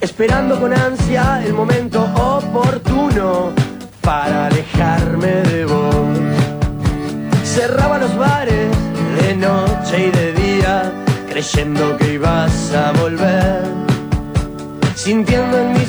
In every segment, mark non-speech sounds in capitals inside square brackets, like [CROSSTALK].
esperando con ansia el momento oportuno para alejarme de vos. Cerraba los bares de noche y de día, creyendo que ibas a volver, sintiendo en mis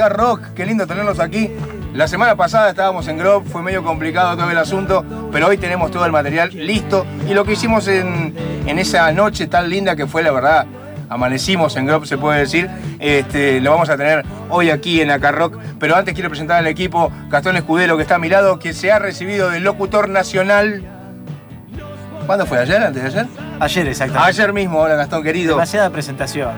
Acá Rock. Qué lindo tenerlos aquí. La semana pasada estábamos en Grove, fue medio complicado todo el asunto, pero hoy tenemos todo el material listo. Y lo que hicimos en, en esa noche tan linda que fue, la verdad, amanecimos en Grove, se puede decir, este, lo vamos a tener hoy aquí en Acá Rock. Pero antes quiero presentar al equipo Gastón Escudero, que está a mi lado, que se ha recibido del locutor nacional. ¿Cuándo fue? ¿Ayer? ¿Antes de ayer? Ayer, exactamente. Ayer mismo, hola Gastón querido. Demasiada presentación.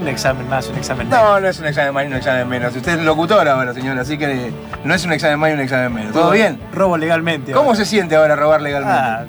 Un examen más, un examen menos. No, no es un examen más y un examen menos. Usted es locutor ahora, señora, así que no es un examen más y un examen menos. ¿Todo bien? Robo legalmente. ¿Cómo ahora. se siente ahora robar legalmente? Ah,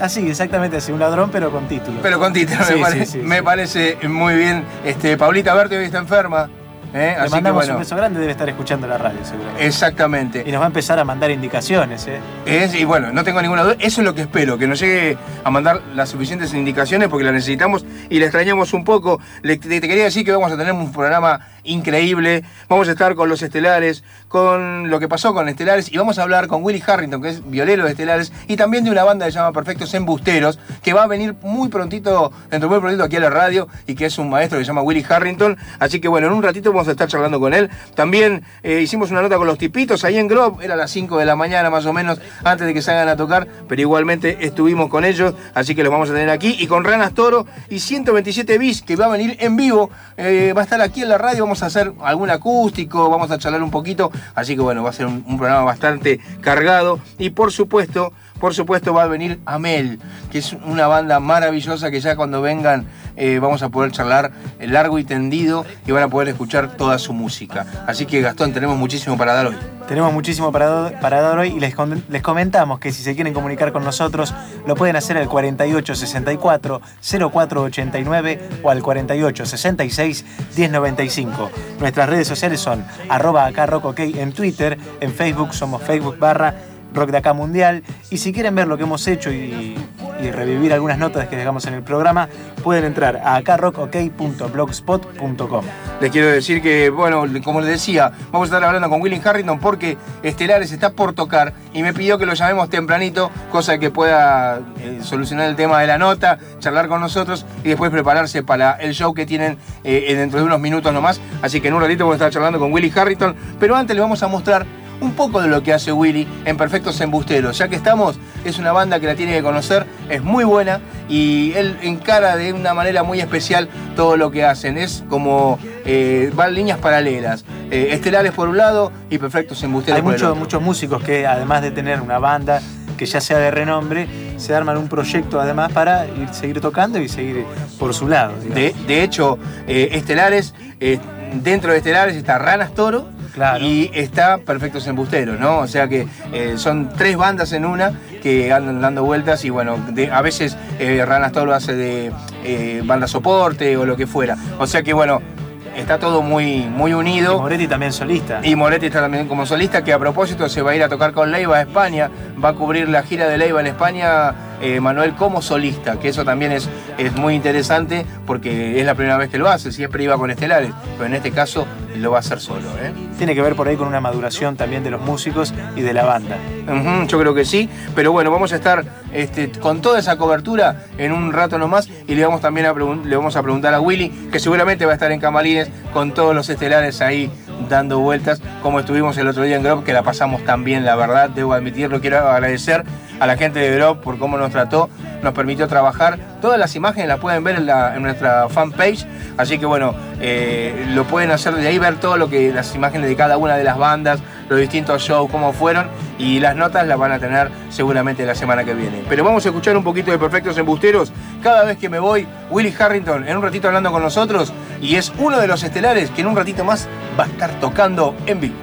Así, exactamente así, un ladrón pero con título. Pero con título, Sí, me, pare- sí, me parece muy bien. Este, Paulita Berti hoy está enferma. ¿Eh? Le Así que mandamos bueno. un beso grande, debe estar escuchando la radio seguramente. Exactamente. Y nos va a empezar a mandar indicaciones, ¿eh? Es- y bueno, no tengo ninguna duda, eso es lo que espero, que nos llegue a mandar las suficientes indicaciones porque la necesitamos y la extrañamos un poco. Le- te, te quería decir que vamos a tener un programa increíble, vamos a estar con los estelares, con lo que pasó con estelares y vamos a hablar con Willy Harrington, que es violero de estelares, y también de una banda que se llama Perfectos Embusteros, que va a venir muy prontito, dentro de muy prontito aquí a la radio y que es un maestro que se llama Willy Harrington. Así que bueno, en un ratito vamos a estar charlando con él. También eh, hicimos una nota con los tipitos ahí en Grove, era a las 5 de la mañana más o menos, antes de que salgan a tocar, pero igualmente estuvimos con ellos, así que los vamos a tener aquí. Y con Ranas Toro y 127 bis, que va a venir en vivo, eh, va a estar aquí en la radio, vamos a hacer algún acústico, vamos a charlar un poquito, así que bueno, va a ser un, un programa bastante cargado. Y por supuesto, por supuesto va a venir Amel, que es una banda maravillosa que ya cuando vengan eh, vamos a poder charlar largo y tendido y van a poder escuchar toda su música. Así que Gastón, tenemos muchísimo para dar hoy. Tenemos muchísimo para, para dar hoy y les, les comentamos que si se quieren comunicar con nosotros lo pueden hacer al 4864 0489 o al 4866 1095. Nuestras redes sociales son arroba acá en Twitter, en Facebook somos Facebook barra Rock de Acá Mundial y si quieren ver lo que hemos hecho y, revivir algunas notas que dejamos en el programa pueden entrar a acarrockok.blogspot.com. Les quiero decir que, bueno, como les decía, vamos a estar hablando con William Harrington porque Estelares está por tocar y me pidió que lo llamemos tempranito, cosa que pueda eh, solucionar el tema de la nota, charlar con nosotros y después prepararse para el show que tienen eh, dentro de unos minutos nomás. Así que en un ratito vamos a estar charlando con Willy Harrington, pero antes le vamos a mostrar un poco de lo que hace Willy en Perfectos Embusteros. Ya que estamos, es una banda que la tiene que conocer, es muy buena y él encara de una manera muy especial todo lo que hacen. Es como eh, van líneas paralelas. Eh, estelares por un lado y Perfectos Embusteros Hay por el muchos, otro. muchos músicos que además de tener una banda que ya sea de renombre, se arman un proyecto además para ir, seguir tocando y seguir por su lado. De, de hecho, eh, Estelares, eh, dentro de Estelares está Ranas Toro Claro. y está Perfectos Embusteros, ¿no? O sea que eh, son tres bandas en una que andan dando vueltas y bueno, de- a veces eh, Ranas Toro hace de eh, banda soporte o lo que fuera. O sea que bueno, está todo muy, muy Y unido. Moretti también solista. Y Moretti está también como solista, que a propósito se va a ir a tocar con Leiva a España, va a cubrir la gira de Leiva en España, eh, Manuel como solista, que eso también es, es muy interesante porque es la primera vez que lo hace, siempre iba con Estelares, pero en este caso lo va a hacer solo. ¿eh? Tiene que ver por ahí con una maduración también de los músicos y de la banda. Yo creo que sí, pero bueno, vamos a estar este, con toda esa cobertura en un rato nomás y le vamos también a, le vamos a preguntar a Willy, que seguramente va a estar en Camarines con todos los estelares ahí dando vueltas, como estuvimos el otro día en Grove, que la pasamos tan bien, la verdad, debo admitirlo, quiero agradecer a la gente de Grove por cómo nos trató, nos permitió trabajar. Todas las imágenes las pueden ver en, la- en nuestra fanpage, así que bueno, eh, lo pueden hacer de ahí, ver todo lo que, las imágenes de cada una de las bandas, los distintos shows, cómo fueron, y las notas las van a tener seguramente la semana que viene. Pero vamos a escuchar un poquito de Perfectos Embusteros. Cada vez que me voy, Willy Harrington en un ratito hablando con nosotros, y es uno de los estelares que en un ratito más va a estar tocando en vivo.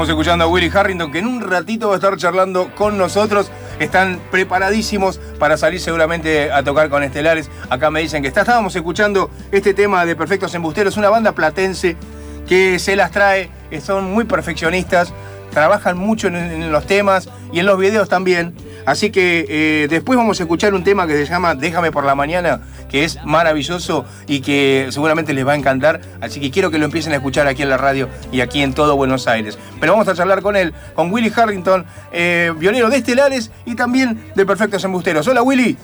Estábamos escuchando a Willy Harrington, que en un ratito va a estar charlando con nosotros. Están preparadísimos para salir seguramente a tocar con Estelares. Acá me dicen que está. Estábamos escuchando este tema de Perfectos Embusteros, una banda platense que se las trae, son muy perfeccionistas, trabajan mucho en, en los temas y en los videos también. Así que eh, después vamos a escuchar un tema que se llama Déjame por la mañana, que es maravilloso y que seguramente les va a encantar. Así que quiero que lo empiecen a escuchar aquí en la radio y aquí en todo Buenos Aires. Pero vamos a charlar con él, con Willy Harrington, eh, violero de Estelares y también de Perfectos Embusteros. Hola Willy.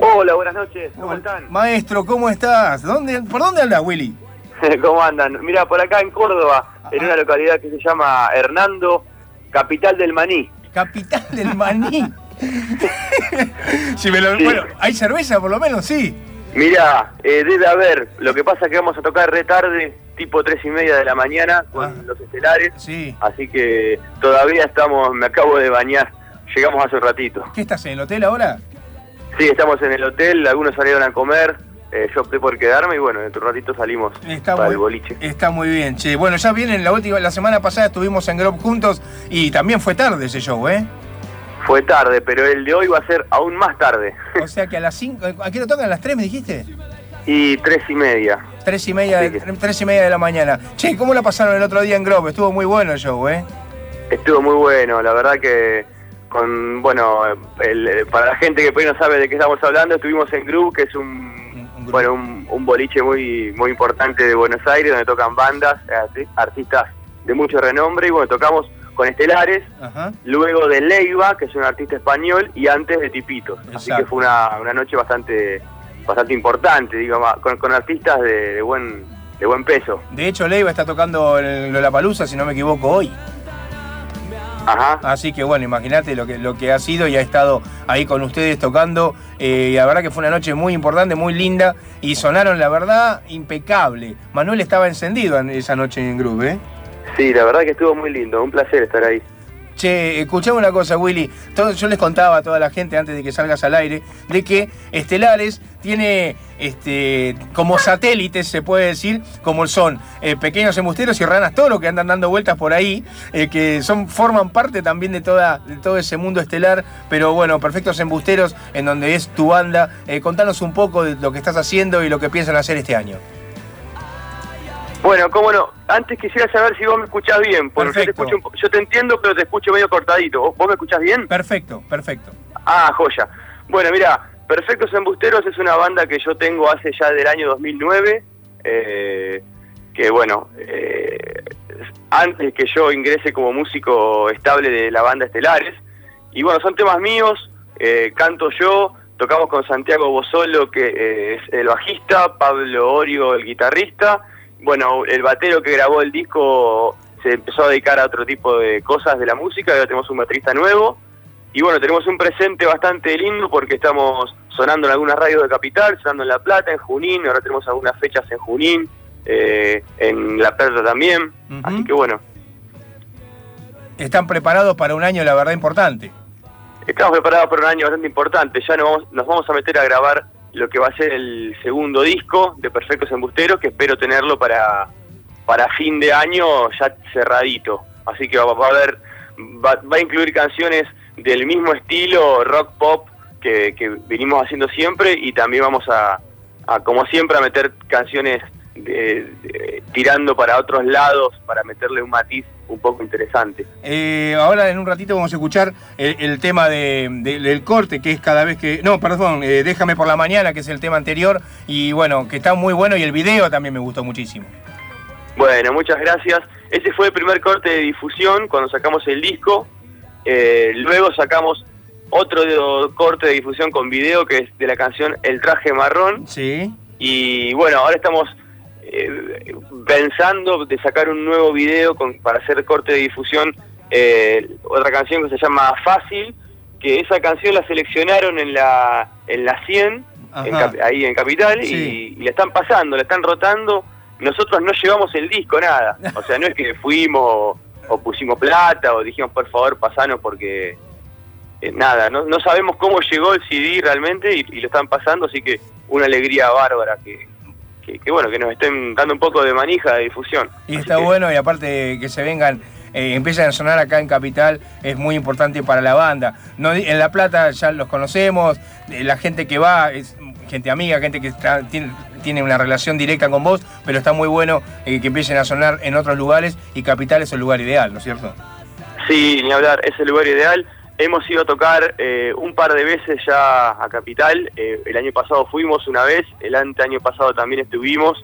Hola, buenas noches. ¿Cómo están? Maestro, ¿cómo estás? ¿Dónde, ¿Por dónde andas, Willy? [LAUGHS] ¿Cómo andan? Mira, por acá en Córdoba, en una localidad que se llama Hernando, capital del Maní. Capital del Maní. [LAUGHS] [LAUGHS] Si me lo- Sí. Bueno, ¿hay cerveza por lo menos? Sí. Mira, eh, debe haber. Lo que pasa es que vamos a tocar re tarde, tipo tres y media de la mañana, con Ah. los estelares. Sí. Así que todavía estamos, me acabo de bañar. Llegamos hace un ratito. ¿Qué estás en el hotel ahora? Sí, estamos en el hotel, algunos salieron a comer. eh, yo opté por quedarme y bueno, en otro ratito salimos Está para muy, el boliche. está muy bien, che. Bueno, ya vienen la última, la semana pasada estuvimos en Grove juntos y también fue tarde ese show, ¿eh? Fue tarde, pero el de hoy va a ser aún más tarde. O sea que a las 5, ¿a qué hora tocan? ¿A las 3 me dijiste? y tres y media. Tres y, media de, tres y media de la mañana. Che, ¿cómo la pasaron el otro día en Grove? Estuvo muy bueno el show, ¿eh? Estuvo muy bueno, la verdad que con, bueno, el- para la gente que por ahí no sabe de qué estamos hablando, estuvimos en Groove, que es un, bueno, un, un boliche muy, muy importante de Buenos Aires, donde tocan bandas, arti- artistas de mucho renombre, y bueno, tocamos con Estelares, Ajá. luego de Leiva, que es un artista español, y antes de Tipitos. Así que fue una, una noche bastante bastante importante, digamos, con, con artistas de, de buen de buen peso. De hecho, Leiva está tocando en Lollapalooza, si no me equivoco, hoy. Ajá. Así que bueno, imagínate lo que, lo que ha sido y ha estado ahí con ustedes tocando. eh, la verdad que fue una noche muy importante, muy linda. Y sonaron, la verdad, impecable. Manuel estaba encendido en esa noche en Groove, ¿eh? Sí, la verdad que estuvo muy lindo, un placer estar ahí. Che, escuchame una cosa, Willy. Todo- yo les contaba a toda la gente antes de que salgas al aire de que Estelares tiene este como satélites, se puede decir, como son eh, pequeños embusteros y ranas toro que andan dando vueltas por ahí, eh, que son forman parte también de, toda, de todo ese mundo estelar. Pero bueno, perfectos embusteros, en donde es tu banda. Eh, contanos un poco de lo que estás haciendo y lo que piensan hacer este año. Bueno, cómo no. Antes quisiera saber si vos me escuchás bien, porque yo te, Perfecto. escucho un po- yo te entiendo, pero te escucho medio cortadito. ¿Vos, vos me escuchás bien? Perfecto, perfecto. Ah, joya. Bueno, mira, Perfectos Embusteros es una banda que yo tengo hace ya del año 2009, eh, que bueno, eh, antes que yo ingrese como músico estable de la banda Estelares, Y bueno, son temas míos, eh, canto yo, tocamos con Santiago Bosolo, que eh, es el bajista, Pablo Orio, el guitarrista. Bueno, el batero que grabó el disco se empezó a dedicar a otro tipo de cosas de la música, ahora tenemos un baterista nuevo. Y bueno, tenemos un presente bastante lindo porque estamos sonando en algunas radios de Capital, sonando en La Plata, en Junín, ahora tenemos algunas fechas en Junín, eh, en La Plata también. Así que bueno, Están preparados para un año, la verdad, importante. Estamos preparados para un año bastante importante. Ya nos vamos, nos vamos a meter a grabar lo que va a ser el segundo disco de Perfectos Embusteros, que espero tenerlo para, para fin de año ya cerradito. Así que va, va a haber, va, va a incluir canciones del mismo estilo, rock pop, que, que venimos haciendo siempre, y también vamos a, a, como siempre, a meter canciones de- tirando para otros lados, para meterle un matiz un poco interesante. Eh, ahora en un ratito vamos a escuchar el, el tema de- de- del corte, que es cada vez que... No, perdón, eh, Déjame por la mañana, que es el tema anterior, y bueno, que está muy bueno, y el video también me gustó muchísimo. Bueno, muchas gracias. Ese fue el primer corte de difusión cuando sacamos el disco. Eh, luego sacamos otro de- corte de difusión con video que es de la canción El traje marrón. Sí. Y bueno, ahora estamos eh, pensando de sacar un nuevo video con- para hacer corte de difusión. eh, otra canción que se llama Fácil, que esa canción la seleccionaron en la, en la 100, en. Cap- ahí en Capital, Sí. y, y la están pasando, la están rotando. Nosotros no llevamos el disco, nada. O sea, no es que fuimos o, o pusimos plata o dijimos, por favor, pasanos porque... eh, nada, no, no sabemos cómo llegó el CD realmente y, y lo están pasando, así que una alegría bárbara que, que, que, bueno, que nos estén dando un poco de manija de difusión. Y Así está que- bueno, y aparte que se vengan, eh, empiezan a sonar acá en Capital, es muy importante para la banda. No, en La Plata ya los conocemos, eh, la gente que va es gente amiga, gente que está- tiene, tiene una relación directa con vos, pero está muy bueno eh, que empiecen a sonar en otros lugares y Capital es el lugar ideal, ¿no es cierto? Sí, ni hablar, es el lugar ideal. Hemos ido a tocar eh, un par de veces ya a Capital. Eh, el año pasado fuimos una vez, el ante año pasado también estuvimos,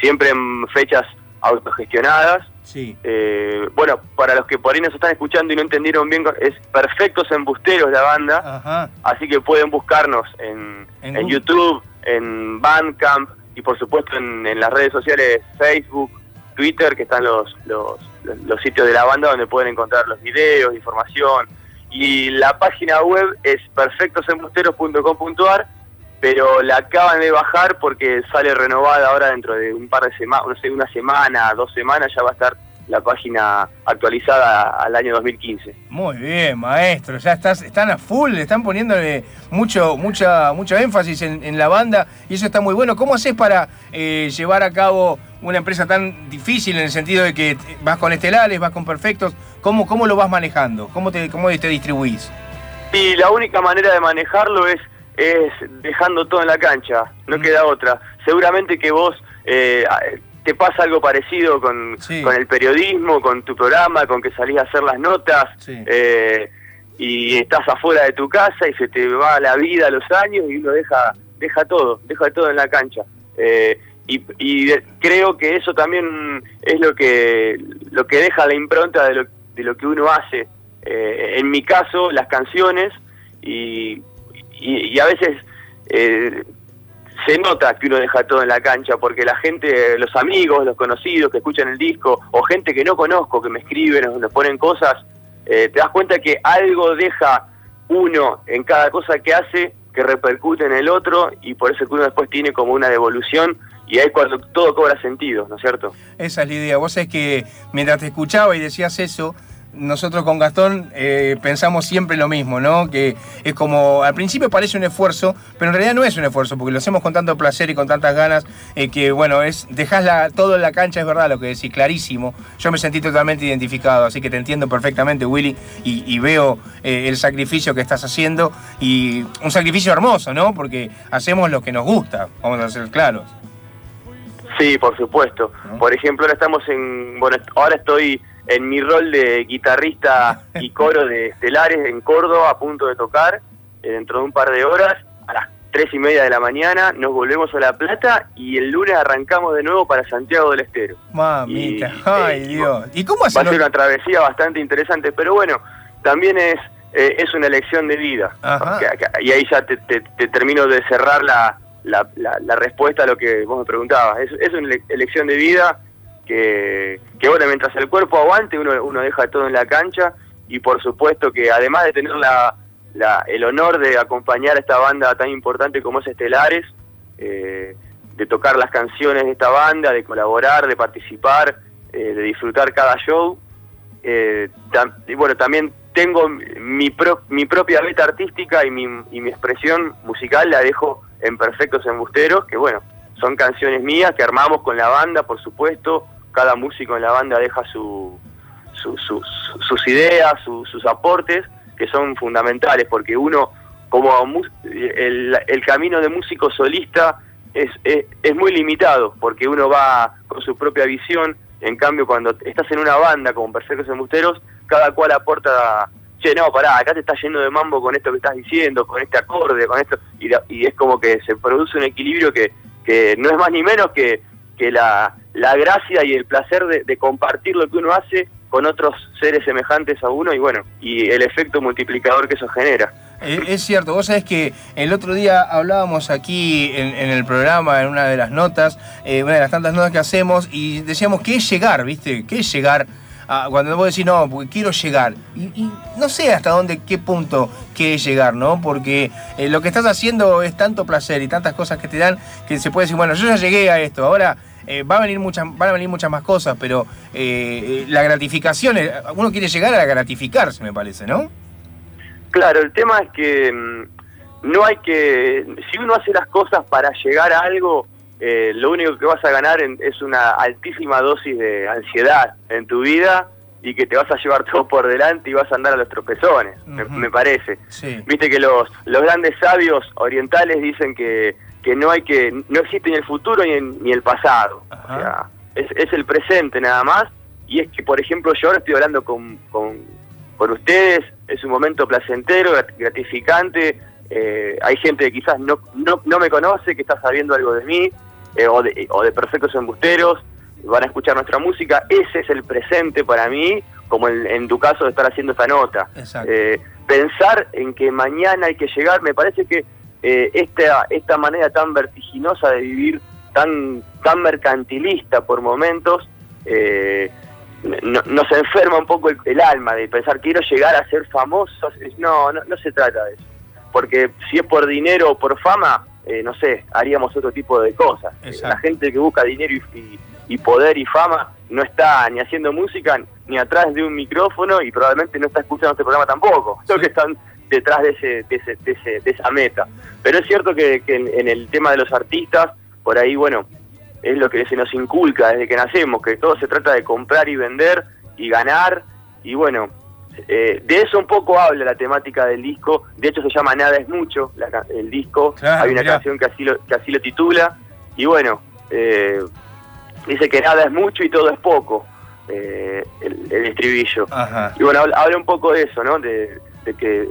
siempre en fechas autogestionadas. Sí. Eh, bueno, para los que por ahí nos están escuchando y no entendieron bien, es Perfectos Embusteros la banda, Ajá. así que pueden buscarnos en, En. YouTube, en Bandcamp y por supuesto en, en las redes sociales Facebook, Twitter, que están los, los, los- los sitios de la banda donde pueden encontrar los videos, información. Y la página web es perfectosembusteros.com.ar, pero la acaban de bajar porque sale renovada ahora dentro de un par de semanas, no sé, una semana, dos semanas, ya va a estar la página actualizada al año 2015. Muy bien, maestro, ya estás, están a full, están poniéndole mucho, mucha, mucho énfasis en, en la banda y eso está muy bueno. ¿Cómo haces para eh, llevar a cabo una empresa tan difícil en el sentido de que vas con estelares, vas con perfectos? ¿Cómo, cómo lo vas manejando? ¿Cómo te, cómo te distribuís? Y la única manera de manejarlo es, es dejando todo en la cancha, no Mm. queda otra. Seguramente que vos eh, te pasa algo parecido con, Sí. con el periodismo, con tu programa, con que salís a hacer las notas Sí. eh, y estás afuera de tu casa y se te va la vida, los años y uno deja, deja todo, deja todo en la cancha. Eh, y, y de- creo que eso también es lo que, lo que deja la impronta de lo, de lo que uno hace. Eh, en mi caso, las canciones y, y, y a veces eh, se nota que uno deja todo en la cancha porque la gente, los amigos, los conocidos que escuchan el disco o gente que no conozco que me escriben o nos ponen cosas, eh, te das cuenta que algo deja uno en cada cosa que hace que repercute en el otro y por eso que uno después tiene como una devolución y ahí cuando todo cobra sentido, ¿no es cierto? Esa es la idea. Vos sabés que mientras te escuchaba y decías eso, nosotros con Gastón eh, pensamos siempre lo mismo, ¿no? Que es como, al principio parece un esfuerzo, pero en realidad no es un esfuerzo, porque lo hacemos con tanto placer y con tantas ganas, eh, que bueno, es dejás la- todo en la cancha, es verdad lo que decís, clarísimo. Yo me sentí totalmente identificado, así que te entiendo perfectamente, Willy, y, y veo eh, el sacrificio que estás haciendo, y un sacrificio hermoso, ¿no? Porque hacemos lo que nos gusta, vamos a ser claros. Sí, por supuesto. Por ejemplo, ahora estamos en, bueno, ahora estoy en mi rol de guitarrista y coro de Estelares en Córdoba, a punto de tocar, eh, dentro de un par de horas, a las tres y media de la mañana, nos volvemos a La Plata y el lunes arrancamos de nuevo para Santiago del Estero. Mamita, Y- ay y- Dios. ¿Y cómo Va hacen a ser una travesía bastante interesante, pero bueno, también es, eh, es una elección de vida. Ajá. Y ahí ya te, te- te termino de cerrar la, la- la- la respuesta a lo que vos me preguntabas. Es, es una ele- elección de vida que, bueno, mientras el cuerpo aguante, uno, uno deja todo en la cancha. Y por supuesto que además de tener la, la- el honor de acompañar a esta banda tan importante como es Estelares, eh, de tocar las canciones de esta banda, de colaborar, de participar, eh, de disfrutar cada show, eh, y bueno, también tengo mi, pro- mi propia beta artística y mi, y mi expresión musical la dejo en Perfectos Embusteros, que bueno, son canciones mías que armamos con la banda, por supuesto, cada músico en la banda deja su, su- su- su- sus ideas, su- sus aportes, que son fundamentales, porque uno, como el, camino de músico solista es, es, muy limitado, porque uno va con su propia visión, en cambio cuando estás en una banda como Perfectos Embusteros, cada cual aporta, che, no, pará, acá te está yendo de mambo con esto que estás diciendo, con este acorde, con esto, y, la- y es como que se produce un equilibrio que, que no es más ni menos que, que la, la gracia y el placer de, compartir lo que uno hace con otros seres semejantes a uno y bueno, y el efecto multiplicador que eso genera. Es cierto, vos sabés que el otro día hablábamos aquí en, el programa, en una de las notas, eh, una de las tantas notas que hacemos, y decíamos, ¿qué es llegar, viste? ¿Qué es llegar? a- cuando vos decís, no, porque quiero llegar. Y, y no sé hasta dónde, qué punto quieres llegar, ¿no? Porque eh, lo que estás haciendo es tanto placer y tantas cosas que te dan que se puede decir, bueno, yo ya llegué a esto, ahora eh, va a venir muchas, van a venir muchas más cosas, pero eh, la gratificación, eh, uno quiere llegar a gratificarse, me parece, ¿no? Claro, el tema es que mm, no hay que, si uno hace las cosas para llegar a algo, eh, lo único que vas a ganar en- es una altísima dosis de ansiedad en tu vida y que te vas a llevar [LAUGHS] todo por delante y vas a andar a los tropezones, me- me, parece. Sí. Viste que los, los grandes sabios orientales dicen que, que no hay que, no existe ni el futuro ni, el- ni el pasado. Ajá. O sea, es, es el presente nada más. Y es que, por ejemplo, yo ahora estoy hablando con, con, con ustedes, es un momento placentero, grat- gratificante. eh, hay gente que quizás no, no, no me conoce, que está sabiendo algo de mí, eh, o, de, o de Perfectos Embusteros, van a escuchar nuestra música. Ese es el presente para mí, como en, en tu caso de estar haciendo esta nota. Exacto. Eh, pensar en que mañana hay que llegar, me parece que eh, esta, esta manera tan vertiginosa de vivir, tan, tan mercantilista por momentos, eh, no- nos enferma un poco el, el alma de pensar quiero llegar a ser famoso. No, no, no se trata de eso. Porque si es por dinero o por fama, eh, no sé, haríamos otro tipo de cosas. Eh, Exacto. La gente que busca dinero y, y- y poder y fama no está ni haciendo música ni atrás de un micrófono y probablemente no está escuchando este programa tampoco. Creo que están detrás de, ese, de, ese- de ese- de esa meta. Pero es cierto que, que en, en el tema de los artistas, por ahí, bueno, es lo que se nos inculca desde que nacemos, que todo se trata de comprar y vender y ganar. Y bueno, eh, de eso un poco habla la temática del disco. De hecho, se llama Nada es Mucho, la el disco. Claro, Hay una mirá. canción que así, lo, que así lo titula. Y bueno, eh, dice que nada es mucho y todo es poco, eh, el, el estribillo. Ajá. Y bueno, habla, habla un poco de eso, ¿no? De, de que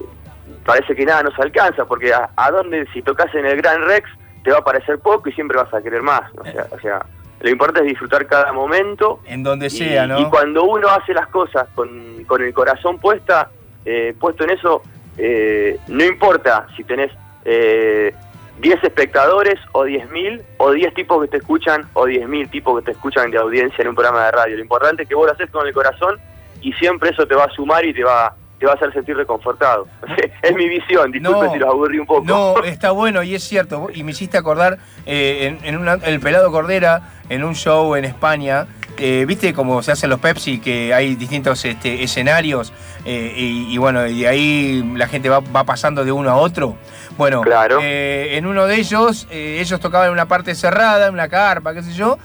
parece que nada nos alcanza, porque a, a dónde, si tocas en el Gran Rex, te va a parecer poco y siempre vas a querer más. O sea, o sea lo importante es disfrutar cada momento. En donde y, sea, ¿no? y cuando uno hace las cosas con, con el corazón puesta, eh, puesto en eso, eh, no importa si tenés eh, 10 espectadores o 10.000 o 10 tipos que te escuchan o 10.000 tipos que te escuchan de audiencia en un programa de radio. Lo importante es que vos lo haces con el corazón y siempre eso te va a sumar y te va te va a hacer sentir reconfortado. [LAUGHS] es mi visión, disculpe No, si los aburrí un poco. No, [LAUGHS] está bueno y es cierto. Y me hiciste acordar eh, en, en una- El Pelado Cordera, en un show en España. eh, ¿Viste cómo se hacen los Pepsi? Que hay distintos este, escenarios eh, y, y bueno, y de ahí la gente va, va pasando de uno a otro. Bueno, Claro. eh, en uno de ellos, ellos tocaban en una parte cerrada, en una carpa, qué sé yo,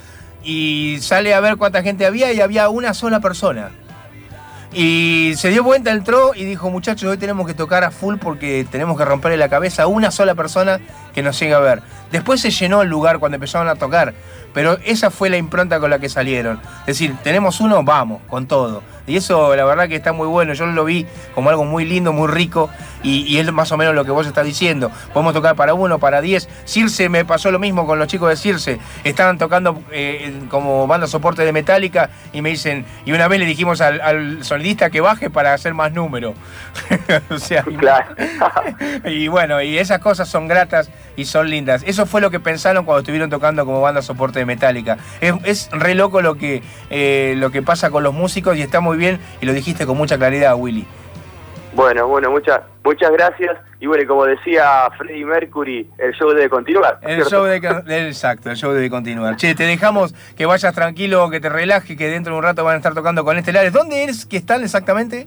y sale a ver cuánta gente había y había una sola persona. Y se dio vuelta, entró y dijo, muchachos, hoy tenemos que tocar a full porque tenemos que romperle la cabeza a una sola persona que nos llegue a ver. Después se llenó el lugar cuando empezaron a tocar, pero esa fue la impronta con la que salieron. Es decir, tenemos uno, vamos, con todo. Y eso la verdad que está muy bueno. Yo lo vi como algo muy lindo, muy rico. Y, y es más o menos lo que vos estás diciendo. Podemos tocar para uno, para diez. Circe me pasó lo mismo con los chicos de Circe. Estaban tocando eh, como banda soporte de Metallica y me dicen, y una vez le dijimos al, al que baje para hacer más número. [LAUGHS] o sea, Claro. [LAUGHS] y bueno, y esas cosas son gratas y son lindas. Eso fue lo que pensaron cuando estuvieron tocando como banda soporte de Metallica. Es, es re loco lo que, eh, lo que pasa con los músicos y está muy bien y lo dijiste con mucha claridad, Willy. Bueno, bueno, muchas muchas gracias. Y bueno, como decía Freddie Mercury, el show debe continuar. El ¿cierto? show de, exacto, el show debe continuar. Che, te dejamos que vayas tranquilo, que te relajes, que dentro de un rato van a estar tocando con Estelares. ¿Dónde es que están exactamente?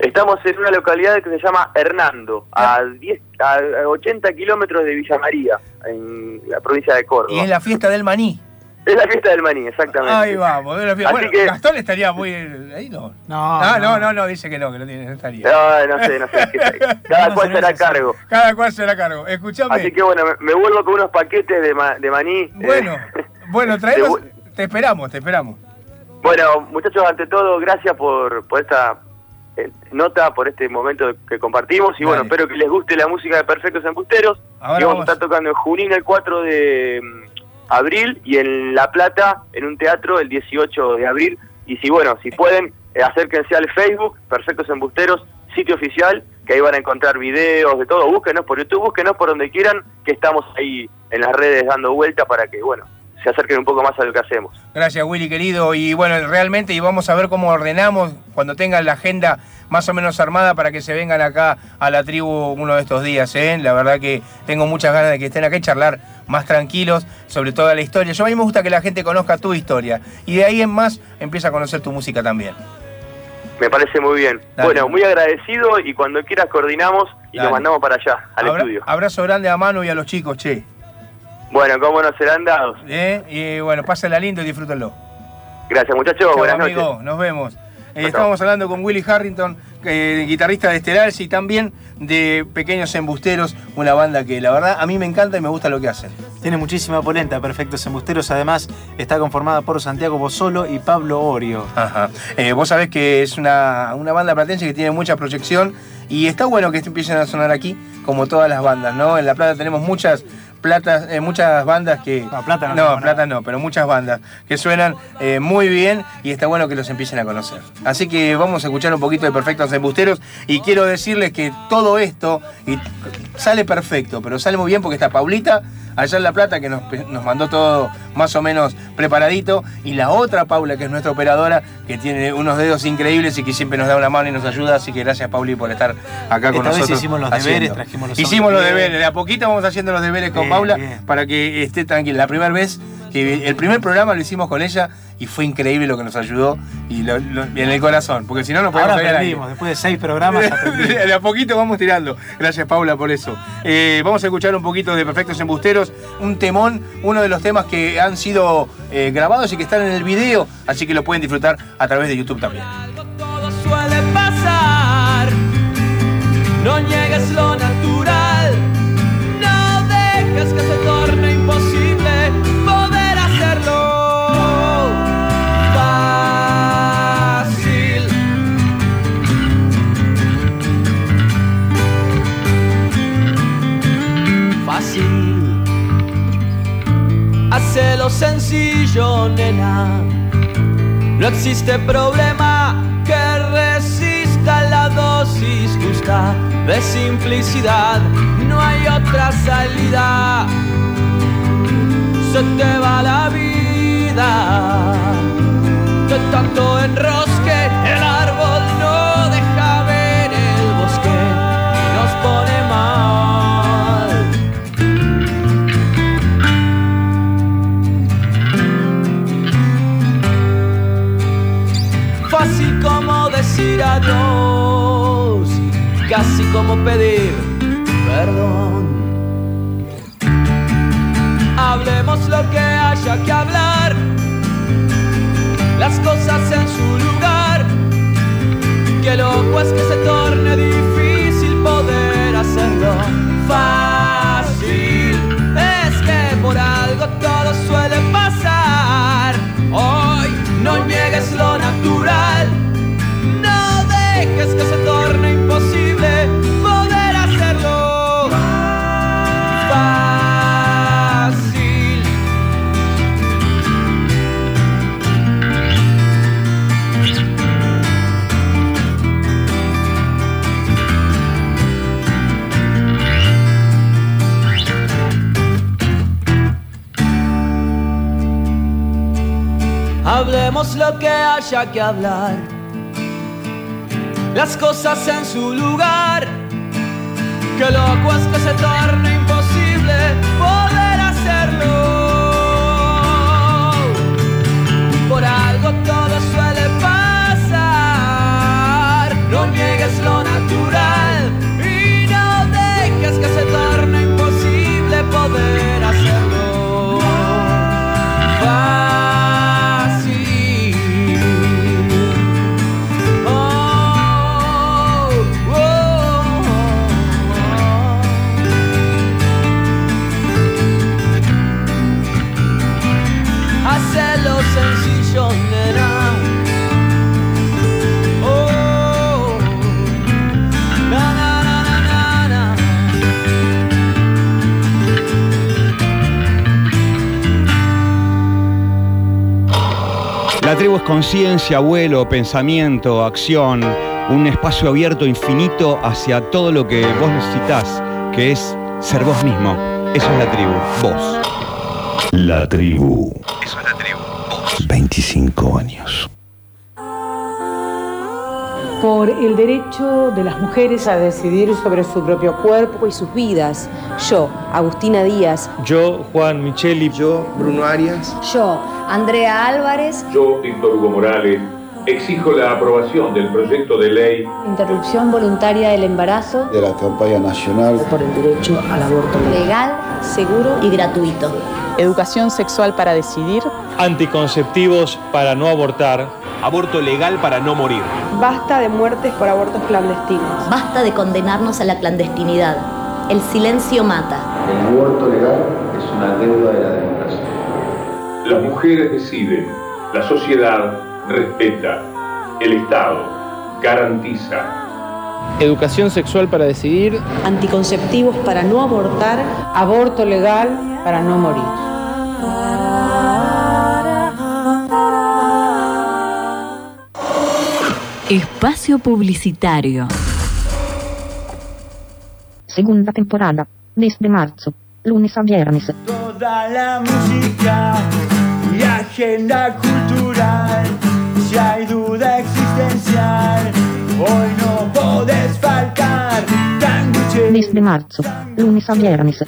Estamos en una localidad que se llama Hernando, a, 10, a 80 kilómetros de Villa María, en la provincia de Córdoba. Y es la fiesta del maní. Es la fiesta del maní, exactamente. Ahí vamos, es la fiesta. Así Bueno, que- Gastón estaría muy. Ahí no. No, Ah, no, no, no, dice que no, que no tiene, no estaría. No, no sé, no sé. [LAUGHS] Cada No, cual será cargo. Cada cual se la cargo. Escuchame. Así que bueno, me, me vuelvo con unos paquetes de, ma- de maní. eh, Bueno, [LAUGHS] bueno, traemos. Te esperamos, te esperamos. Bueno, muchachos, ante todo, gracias por, por esta nota, por este momento que compartimos. Y bueno, espero que les guste la música de Perfectos Embusteros. Ahora vamos, vamos. a estar tocando en Junín el 4 de mm, abril y en La Plata, en un teatro, el 18 de abril. Y si, bueno, si pueden, eh, acérquense al Facebook, Perfectos Embusteros, sitio oficial, que ahí van a encontrar videos de todo. Búsquenos por YouTube, búsquenos por donde quieran, que estamos ahí en las redes dando vuelta para que, bueno, se acerquen un poco más a lo que hacemos. Gracias, Willy, querido. Y bueno, realmente, y vamos a ver cómo ordenamos cuando tengan la agenda más o menos armada para que se vengan acá a la tribu uno de estos días. ¿eh? La verdad que tengo muchas ganas de que estén acá y charlar más tranquilos sobre toda la historia. Yo a mí me gusta que la gente conozca tu historia y de ahí en más empieza a conocer tu música también. Me parece muy bien. Dale. Bueno, muy agradecido y cuando quieras coordinamos y Dale. nos mandamos para allá, al Abra- estudio. Abrazo grande a Manu y a los chicos, che. Bueno, cómo no serán dados. ¿eh? Y bueno, pásenla lindo y disfrútenlo. Gracias muchachos, Chau, buenas amigo, noches. nos vemos. Eh, estábamos hablando con Willy Harrington, eh, guitarrista de Estelares y también de Pequeños Embusteros, una banda que la verdad a mí me encanta y me gusta lo que hacen. Tiene muchísima polenta, Perfectos Embusteros. Además, está conformada por Santiago Bosolo y Pablo Orio. Ajá. Eh, vos sabés que es una, una banda platense que tiene mucha proyección y está bueno que empiecen a sonar aquí, como todas las bandas, ¿no? En La Plata tenemos muchas platas, eh, muchas bandas que. No, Plata no No, Plata no, pero muchas bandas que suenan eh, muy bien y está bueno que los empiecen a conocer. Así que vamos a escuchar un poquito de Perfectos Embusteros y quiero decirles que todo esto y sale perfecto, pero sale muy bien porque está Paulita allá en La Plata que nos, nos mandó todo más o menos preparadito y la otra Paula que es nuestra operadora que tiene unos dedos increíbles y que siempre nos da una mano y nos ayuda, así que gracias Pauli por estar acá con Esta vez nosotros. hicimos los deberes, trajimos los Hicimos los deberes, de a poquito vamos haciendo los deberes con Bien, Paula bien. para que esté tranquila. La primera vez que el primer programa lo hicimos con ella y fue increíble lo que nos ayudó y lo- lo- en el corazón, porque si no no podemos Ahora aprendimos, después de seis programas. [LAUGHS] De a poquito vamos tirando. Gracias, Paula, por eso. Eh, vamos a escuchar un poquito de Perfectos Embusteros, un temón, uno de los temas que han sido eh, grabados y que están en el video, así que lo pueden disfrutar a través de YouTube también. Algo todo suele pasar. No niegues lo Hacelo sencillo, nena. No existe problema que resista la dosis justa de simplicidad. No hay otra salida. Se te va la vida. De tanto enrosque, casi como pedir perdón. Hablemos lo que haya que hablar, las cosas en su lugar. Qué loco es que se torne difícil poder hacerlo fácil. Es que por algo todo suele pasar. Hoy no niegues lo Lo que haya que hablar. Las cosas en su lugar. Que loco es que se torne imposible poder hacerlo. Por algo todo suele pasar. No niegues lo natural y no dejes que se torne imposible poder La tribu es conciencia, vuelo, pensamiento, acción, un espacio abierto infinito hacia todo lo que vos necesitas, que es ser vos mismo. Eso es la tribu, vos. La tribu. Eso es la tribu, vos. 25 años. por el derecho de las mujeres a decidir sobre su propio cuerpo y sus vidas. Yo, Agustina Díaz. Yo, Juan Micheli. Yo, Bruno Arias. Yo, Andrea Álvarez. Yo, Víctor Hugo Morales, exijo la aprobación del proyecto de ley. Interrupción voluntaria del embarazo. De la campaña nacional. Por el derecho al aborto legal, seguro y gratuito. Educación sexual para decidir. Anticonceptivos para no abortar. Aborto legal para no morir. Basta de muertes por abortos clandestinos. Basta de condenarnos a la clandestinidad. El silencio mata. El aborto legal es una deuda de la democracia. Las mujeres deciden, la sociedad respeta, el Estado garantiza. Educación sexual para decidir. Anticonceptivos para no abortar. Aborto legal para no morir. Espacio Publicitario. Segunda temporada, mes de marzo, lunes a viernes. Toda la música y agenda cultural. Si hay duda existencial, hoy no podés faltar. Tanguche. Mes de marzo, lunes a viernes.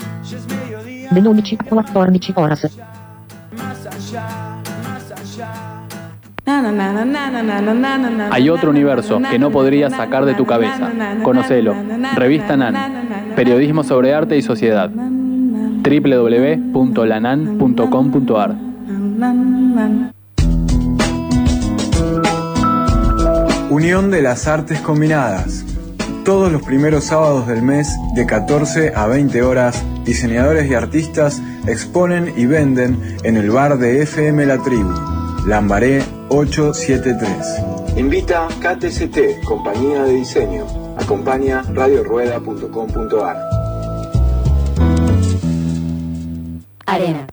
De 12 a 14 horas. Hay otro universo que no podrías sacar de tu cabeza. Conocelo. Revista NAN. Periodismo sobre arte y sociedad. www.lanan.com.ar Unión de las Artes Combinadas. Todos los primeros sábados del mes, de 14 a 20 horas, diseñadores y artistas exponen y venden en el bar de FM La Tribu. Lambaré 873. Invita KTCT, compañía de diseño. Acompaña radiorueda.com.ar. Arena.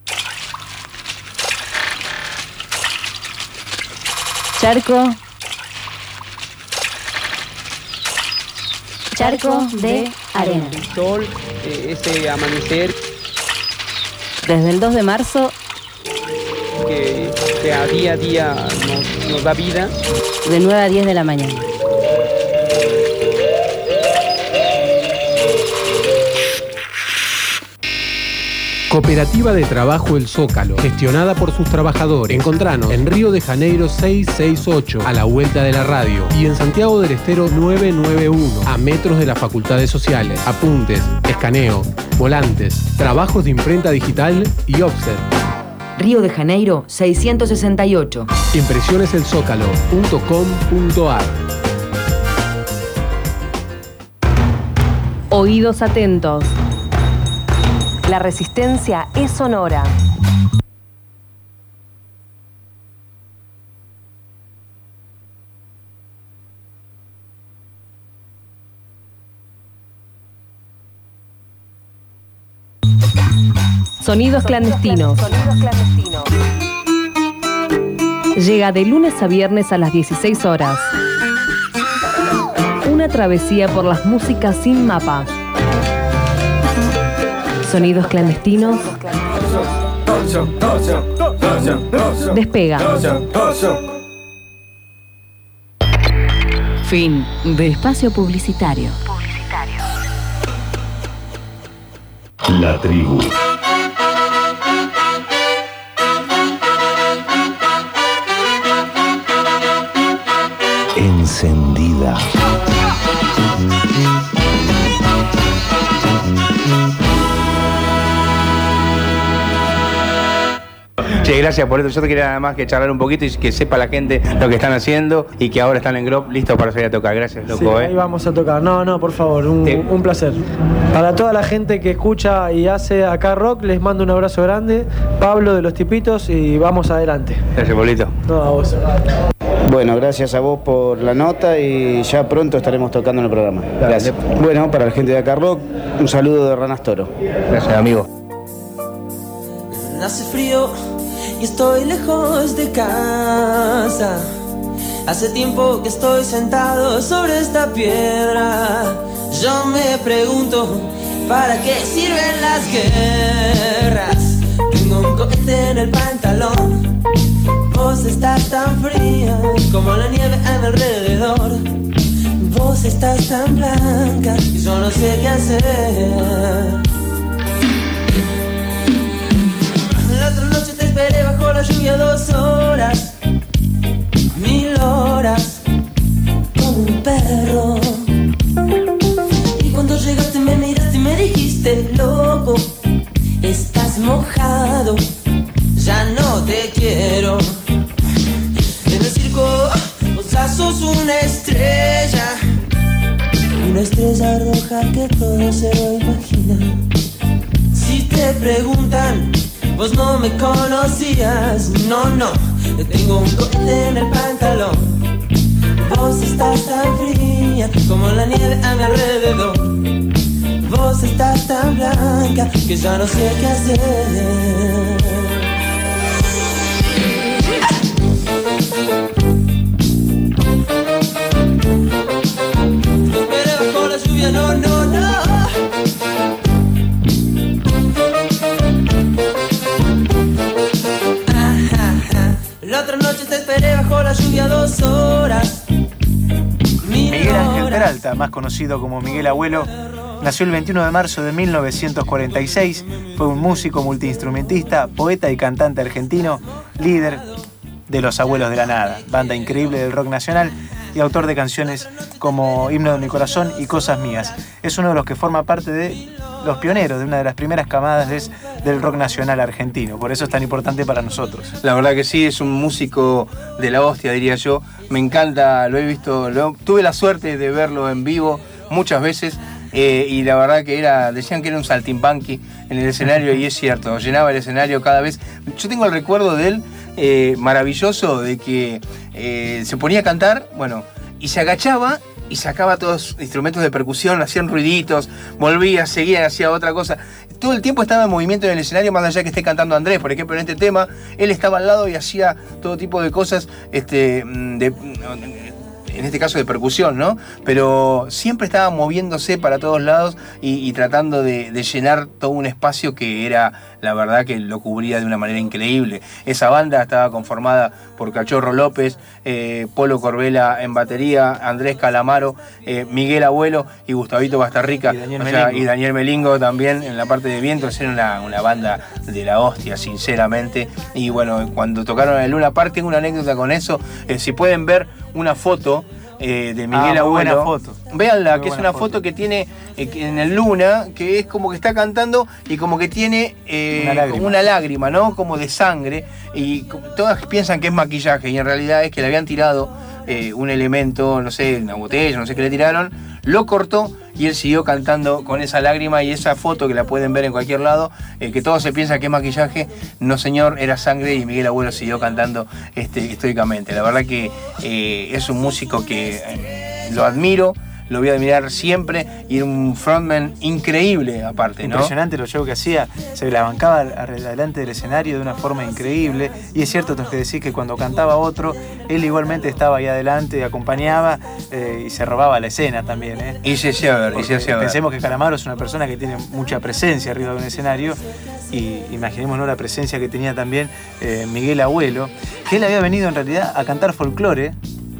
Charco. Charco de arena. El sol, eh, ese amanecer. Desde el 2 de marzo que, que a día a día nos, nos da vida. de 9 a 10 de la mañana. Cooperativa de Trabajo El Zócalo, gestionada por sus trabajadores. Encontranos en Río de Janeiro 668, a la vuelta de la radio, y en Santiago del Estero 991, a metros de las facultades sociales. Apuntes, escaneo, volantes, trabajos de imprenta digital y offset. Río de Janeiro 668. Impresioneselsócalo.com.ar Oídos atentos. La resistencia es sonora. Sonidos clandestinos. Llega de lunes a viernes a las 16 horas. Una travesía por las músicas sin mapa. Sonidos clandestinos Despega. Fin de espacio publicitario. La tribu. Encendida. Che, gracias por esto. Yo te quería nada más que charlar un poquito y que sepa la gente lo que están haciendo y que ahora están en Grove listos para salir a tocar. Gracias, loco, Sí, eh. ahí vamos a tocar. No, no, por favor, un, un placer. Para toda la gente que escucha y hace acá rock, les mando un abrazo grande. Pablo de los Tipitos y vamos adelante. Gracias, Pablito. No, a vos. Bueno, gracias a vos por la nota y ya pronto estaremos tocando en el programa. Gracias. Bueno, para la gente de acá rock, un saludo de Ranas Toro. Gracias, amigo. Hace frío y estoy lejos de casa. Hace tiempo que estoy sentado sobre esta piedra. Yo me pregunto, ¿para qué sirven las guerras? Tengo un cohete en el pantalón. Vos estás tan fría como la nieve a mi alrededor. Vos estás tan blanca y yo no sé qué hacer. Bajo la lluvia dos horas, mil horas, como un perro. Y cuando llegaste me miraste y me dijiste, loco, estás mojado, ya no te quiero. En el circo, vos ya sos una estrella, una estrella roja que todo se lo imagina. Si te preguntan, vos no me conocías, no, no, tengo un cohete en el pantalón. Vos estás tan fría como la nieve a mi alrededor. Vos estás tan blanca que ya no sé qué hacer. Dos horas. Miguel Ángel Peralta, más conocido como Miguel Abuelo, nació el 21 de marzo de 1946. Fue un músico, multiinstrumentista, poeta y cantante argentino, líder de Los Abuelos de la Nada, banda increíble del rock nacional y autor de canciones como Himno de mi corazón y Cosas Mías. Es uno de los que forma parte de los pioneros, de una de las primeras camadas des- del rock nacional argentino. Por eso es tan importante para nosotros. La verdad que sí, es un músico de la hostia, diría yo. Me encanta, lo he visto, lo- tuve la suerte de verlo en vivo muchas veces. eh, y la verdad que era, decían que era un saltimbanqui en el escenario y es cierto, llenaba el escenario cada vez. Yo tengo el recuerdo de él eh, maravilloso de que eh, se ponía a cantar, bueno, y se agachaba y sacaba todos instrumentos de percusión, hacían ruiditos, volvía, seguía, hacía otra cosa. Todo el tiempo estaba en movimiento en el escenario, más allá que esté cantando Andrés, por ejemplo, en este tema, él estaba al lado y hacía todo tipo de cosas, este, mm, de, en este caso de percusión, ¿no? Pero siempre estaba moviéndose para todos lados y, tratando de llenar todo un espacio que era, la verdad, que lo cubría de una manera increíble. Esa banda estaba conformada por Cachorro López, eh, Polo Corbela en batería, Andrés Calamaro, eh, Miguel Abuelo y Gustavito Bastarrica. Daniel O sea, Melingo. y Daniel Melingo también en la parte de vientos. Era una, una banda de la hostia, sinceramente. Y bueno, cuando tocaron en Luna Park, tengo una anécdota con eso. Eh, si pueden ver una foto eh, de Miguel Ah, muy buena Abuelo. foto. Véanla, Muy que es una foto, que tiene eh, en el Luna, que es como que está cantando y como que tiene eh, Una lágrima. como una lágrima, ¿no? Como de sangre. Y todas piensan que es maquillaje y en realidad es que le habían tirado un elemento, no sé, una botella, no sé qué le tiraron, lo cortó y él siguió cantando con esa lágrima y esa foto que la pueden ver en cualquier lado, eh, que todos se piensan que es maquillaje, no señor, era sangre y Miguel Abuelo siguió cantando este, históricamente. La verdad que eh, es un músico que eh, lo admiro, lo voy a admirar siempre y era un frontman increíble aparte, ¿no? Impresionante los shows que hacía, se la bancaba adelante del escenario de una forma increíble. Y es cierto, tengo que decir que cuando cantaba otro, él igualmente estaba ahí adelante, acompañaba eh, y se robaba la escena también. ¿eh? Y se hacía ver, y se hacía ver. Pensemos que Calamaro es una persona que tiene mucha presencia arriba de un escenario y imaginémonos la presencia que tenía también eh, Miguel Abuelo, que él había venido en realidad a cantar folclore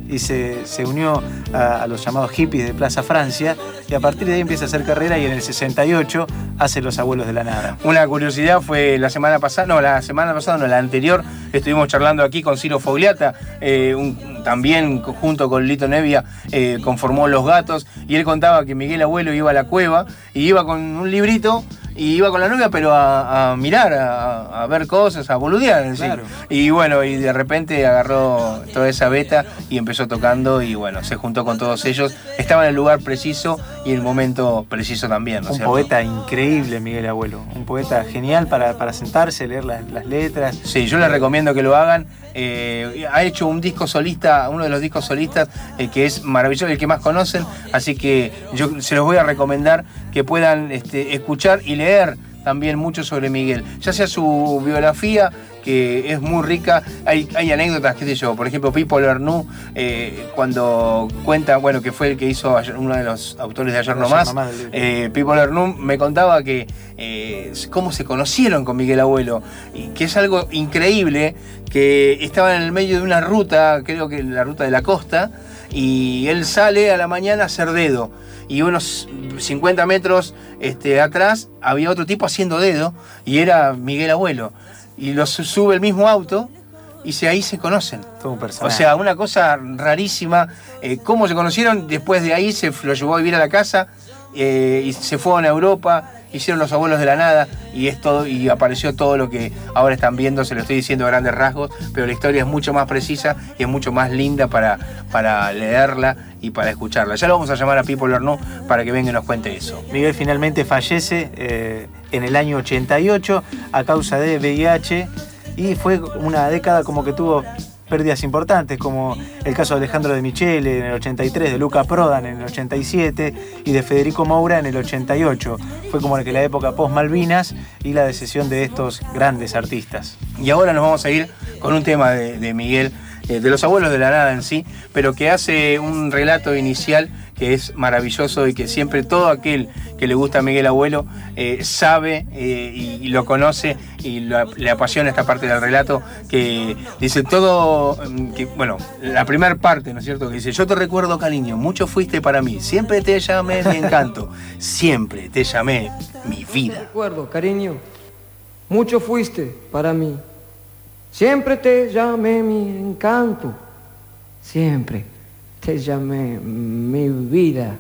y se, se unió a, los llamados hippies de Plaza Francia y a partir de ahí empieza a hacer carrera y en el 68 hace Los Abuelos de la Nada. Una curiosidad fue la semana pasada, no, la semana pasada, no, la anterior, estuvimos charlando aquí con Ciro Fogliata, eh, también junto con Lito Nevia eh, conformó Los Gatos y él contaba que Miguel Abuelo iba a la cueva y iba con un librito y iba con la novia, pero a, a mirar, a, a, ver cosas, a boludear. Claro. Y bueno, y de repente agarró toda esa beta y empezó tocando y bueno, se juntó con todos ellos. Estaba en el lugar preciso y el momento preciso también. ¿no un cierto? poeta increíble, Miguel Abuelo. Un poeta genial para, para sentarse, leer las, las letras. Sí, yo les recomiendo que lo hagan. Eh, ha hecho un disco solista, uno de los discos solistas que es maravilloso, el que más conocen. Así que yo se los voy a recomendar que puedan este, escuchar y leer también mucho sobre Miguel, ya sea su biografía, que es muy rica, hay, hay anécdotas, qué sé yo, por ejemplo, Pipo Lernoux, eh, cuando cuenta, bueno, que fue el que hizo ayer, uno de los autores de Ayer No Más, eh, Pipo Lernoux me contaba que eh, cómo se conocieron con Miguel Abuelo, y que es algo increíble, que estaban en el medio de una ruta, creo que la ruta de la costa, y él sale a la mañana a hacer dedo y unos 50 metros este, atrás había otro tipo haciendo dedo y era Miguel Abuelo. Y los sube el mismo auto y se, ahí se conocen. Todo. O sea, una cosa rarísima. Eh, ¿Cómo se conocieron? Después de ahí se lo llevó a vivir a la casa eh, y se fueron a Europa. Hicieron los abuelos de la nada y es y apareció todo lo que ahora están viendo, se lo estoy diciendo a grandes rasgos, pero la historia es mucho más precisa y es mucho más linda para, para leerla y para escucharla. Ya lo vamos a llamar a Pipo Lernoux para que venga y nos cuente eso. Miguel finalmente fallece eh, en el año 88 a causa de VIH y fue una década como que tuvo pérdidas importantes, como el caso de Alejandro de Michele en el 83, de Luca Prodan en el 87 y de Federico Moura en el 88. Fue como que la época post-Malvinas y la decisión de estos grandes artistas. Y ahora nos vamos a ir con un tema de, de Miguel, eh, de los abuelos de la nada en sí, pero que hace un relato inicial que es maravilloso y que siempre todo aquel que le gusta a Miguel Abuelo eh, sabe eh, y, lo conoce y le apasiona esta parte del relato que dice todo, que, bueno, la primera parte, ¿no es cierto? Que dice, yo te recuerdo cariño, mucho fuiste para mí, siempre te llamé mi encanto, siempre te llamé mi vida. recuerdo, cariño, mucho fuiste para mí, siempre te llamé mi encanto, siempre te llamé mi vida.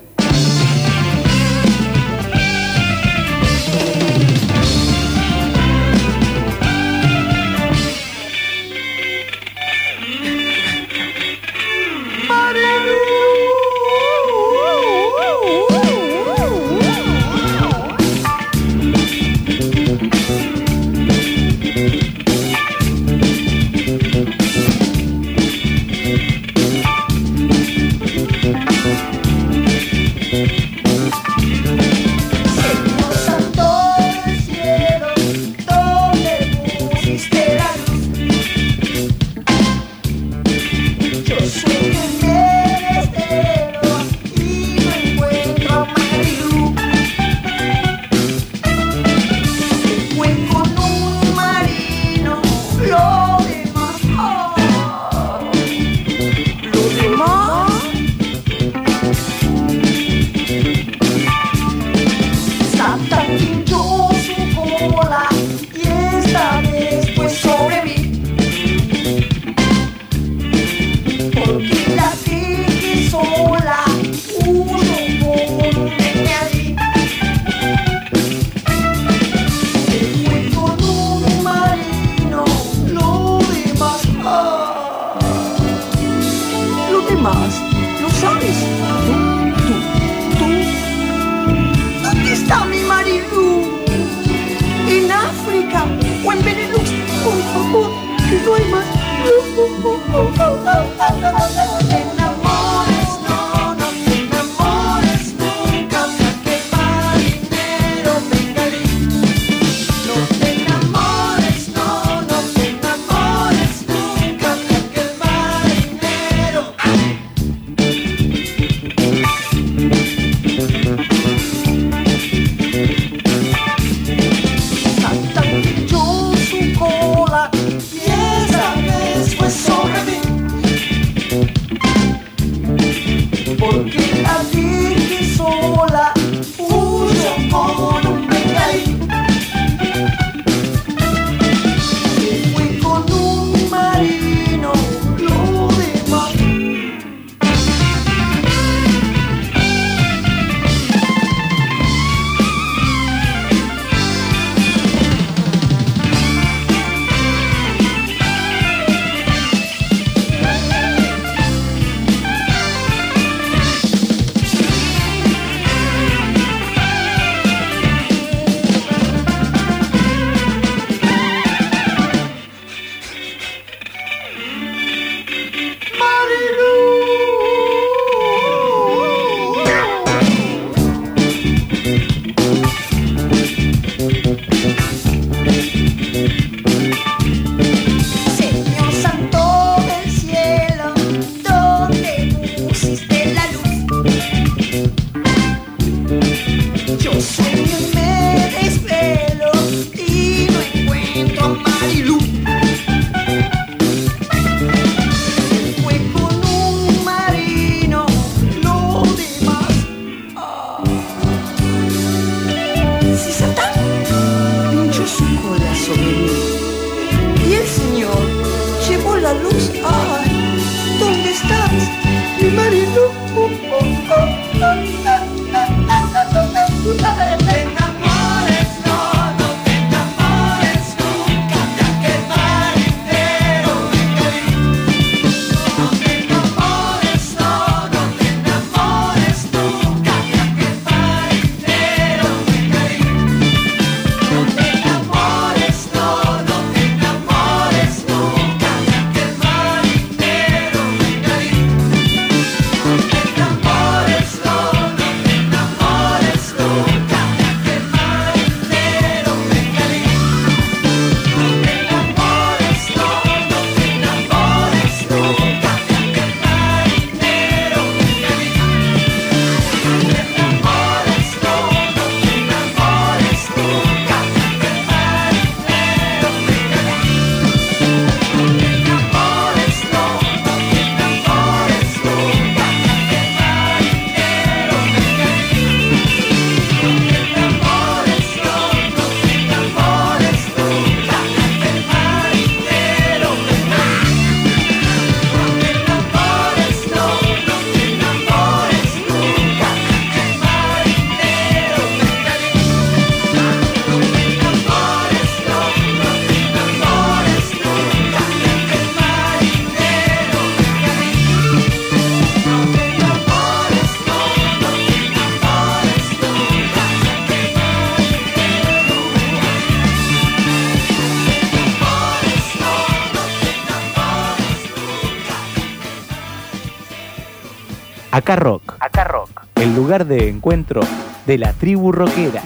Acá Rock. Acá Rock. El lugar de encuentro de la tribu rockera.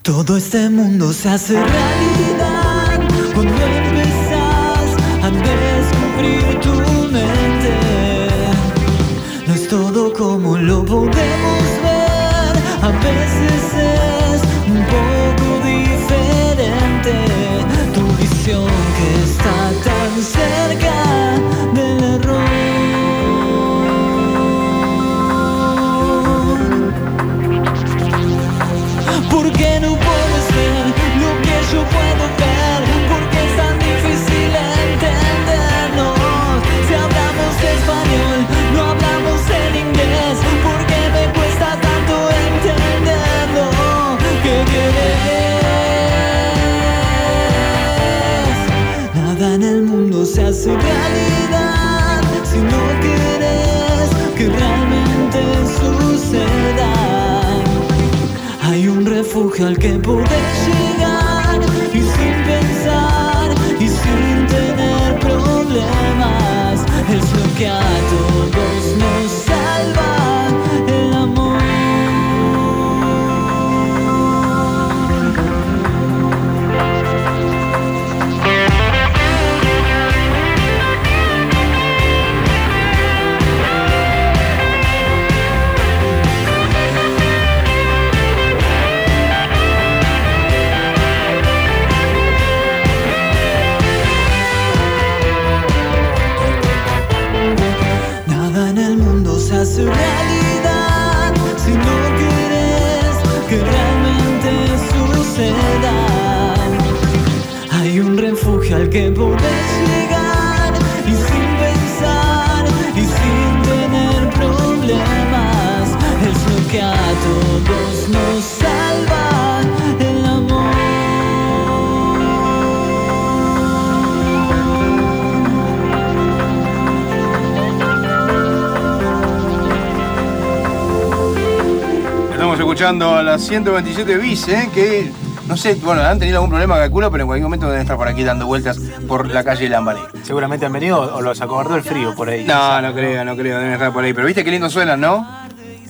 Todo este mundo se hace realidad realidad si no quieres que realmente suceda. Hay un refugio al que puedes llegar y sin pensar y sin tener problemas. Es lo que a todos que puedes llegar y sin pensar y sin tener problemas. Es lo que a todos nos salva el amor. Estamos escuchando a las 127 bis, ¿eh? que no sé, bueno, han tenido algún problema, calculo, pero en cualquier momento deben estar por aquí dando vueltas por la calle Lambaré. Seguramente han venido o los acobardó el frío por ahí. No, no creo, no creo, deben estar por ahí. Pero viste qué lindo suenan, ¿no?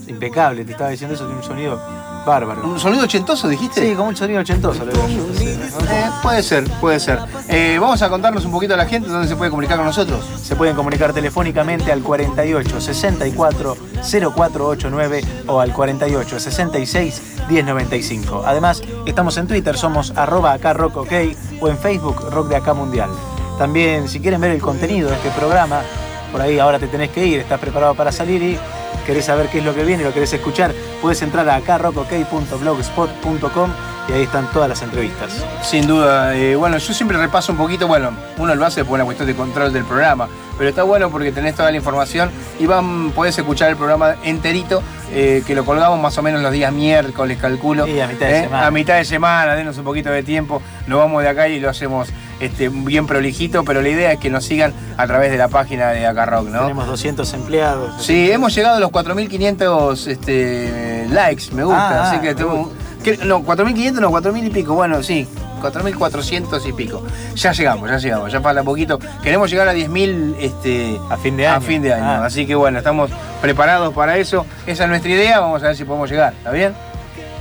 Impecable, te estaba diciendo eso, tiene un sonido bárbaro. ¿Un sonido ochentoso dijiste? Sí, como un sonido ochentoso. le digo yo. Eh, puede ser, puede ser. Eh, vamos a contarnos un poquito a la gente dónde se puede comunicar con nosotros. Se pueden comunicar telefónicamente al 48 64 0489 o al 48 66 1095. Además, estamos en Twitter, somos arroba acá rock o en Facebook rock de acá mundial. También, si quieren ver el contenido de este programa, por ahí ahora te tenés que ir, estás preparado para salir y querés saber qué es lo que viene, lo querés escuchar, puedes entrar a acá rockok.blogspot.com y ahí están todas las entrevistas. Sin duda. eh, bueno, yo siempre repaso un poquito, bueno, uno lo hace por una cuestión de control del programa, pero está bueno porque tenés toda la información y van, podés escuchar el programa enterito, eh, que lo colgamos más o menos los días miércoles, calculo. Sí, a mitad de Eh, semana. A mitad de semana, denos un poquito de tiempo, nos vamos de acá y lo hacemos este, bien prolijito, pero la idea es que nos sigan a través de la página de Acá Rock, ¿no? Tenemos 200 empleados. Sí, hemos llegado a los 4.500 este, likes, me gusta. Ah, así que tengo- que- No, 4.500 no, 4.000 y pico. Bueno, sí, 4.400 y pico. Ya llegamos, ya llegamos, ya falta poquito. Queremos llegar a 10.000 este, a fin de año. A fin de año. Ah. Así que bueno, estamos preparados para eso. Esa es nuestra idea, vamos a ver si podemos llegar. ¿Está bien?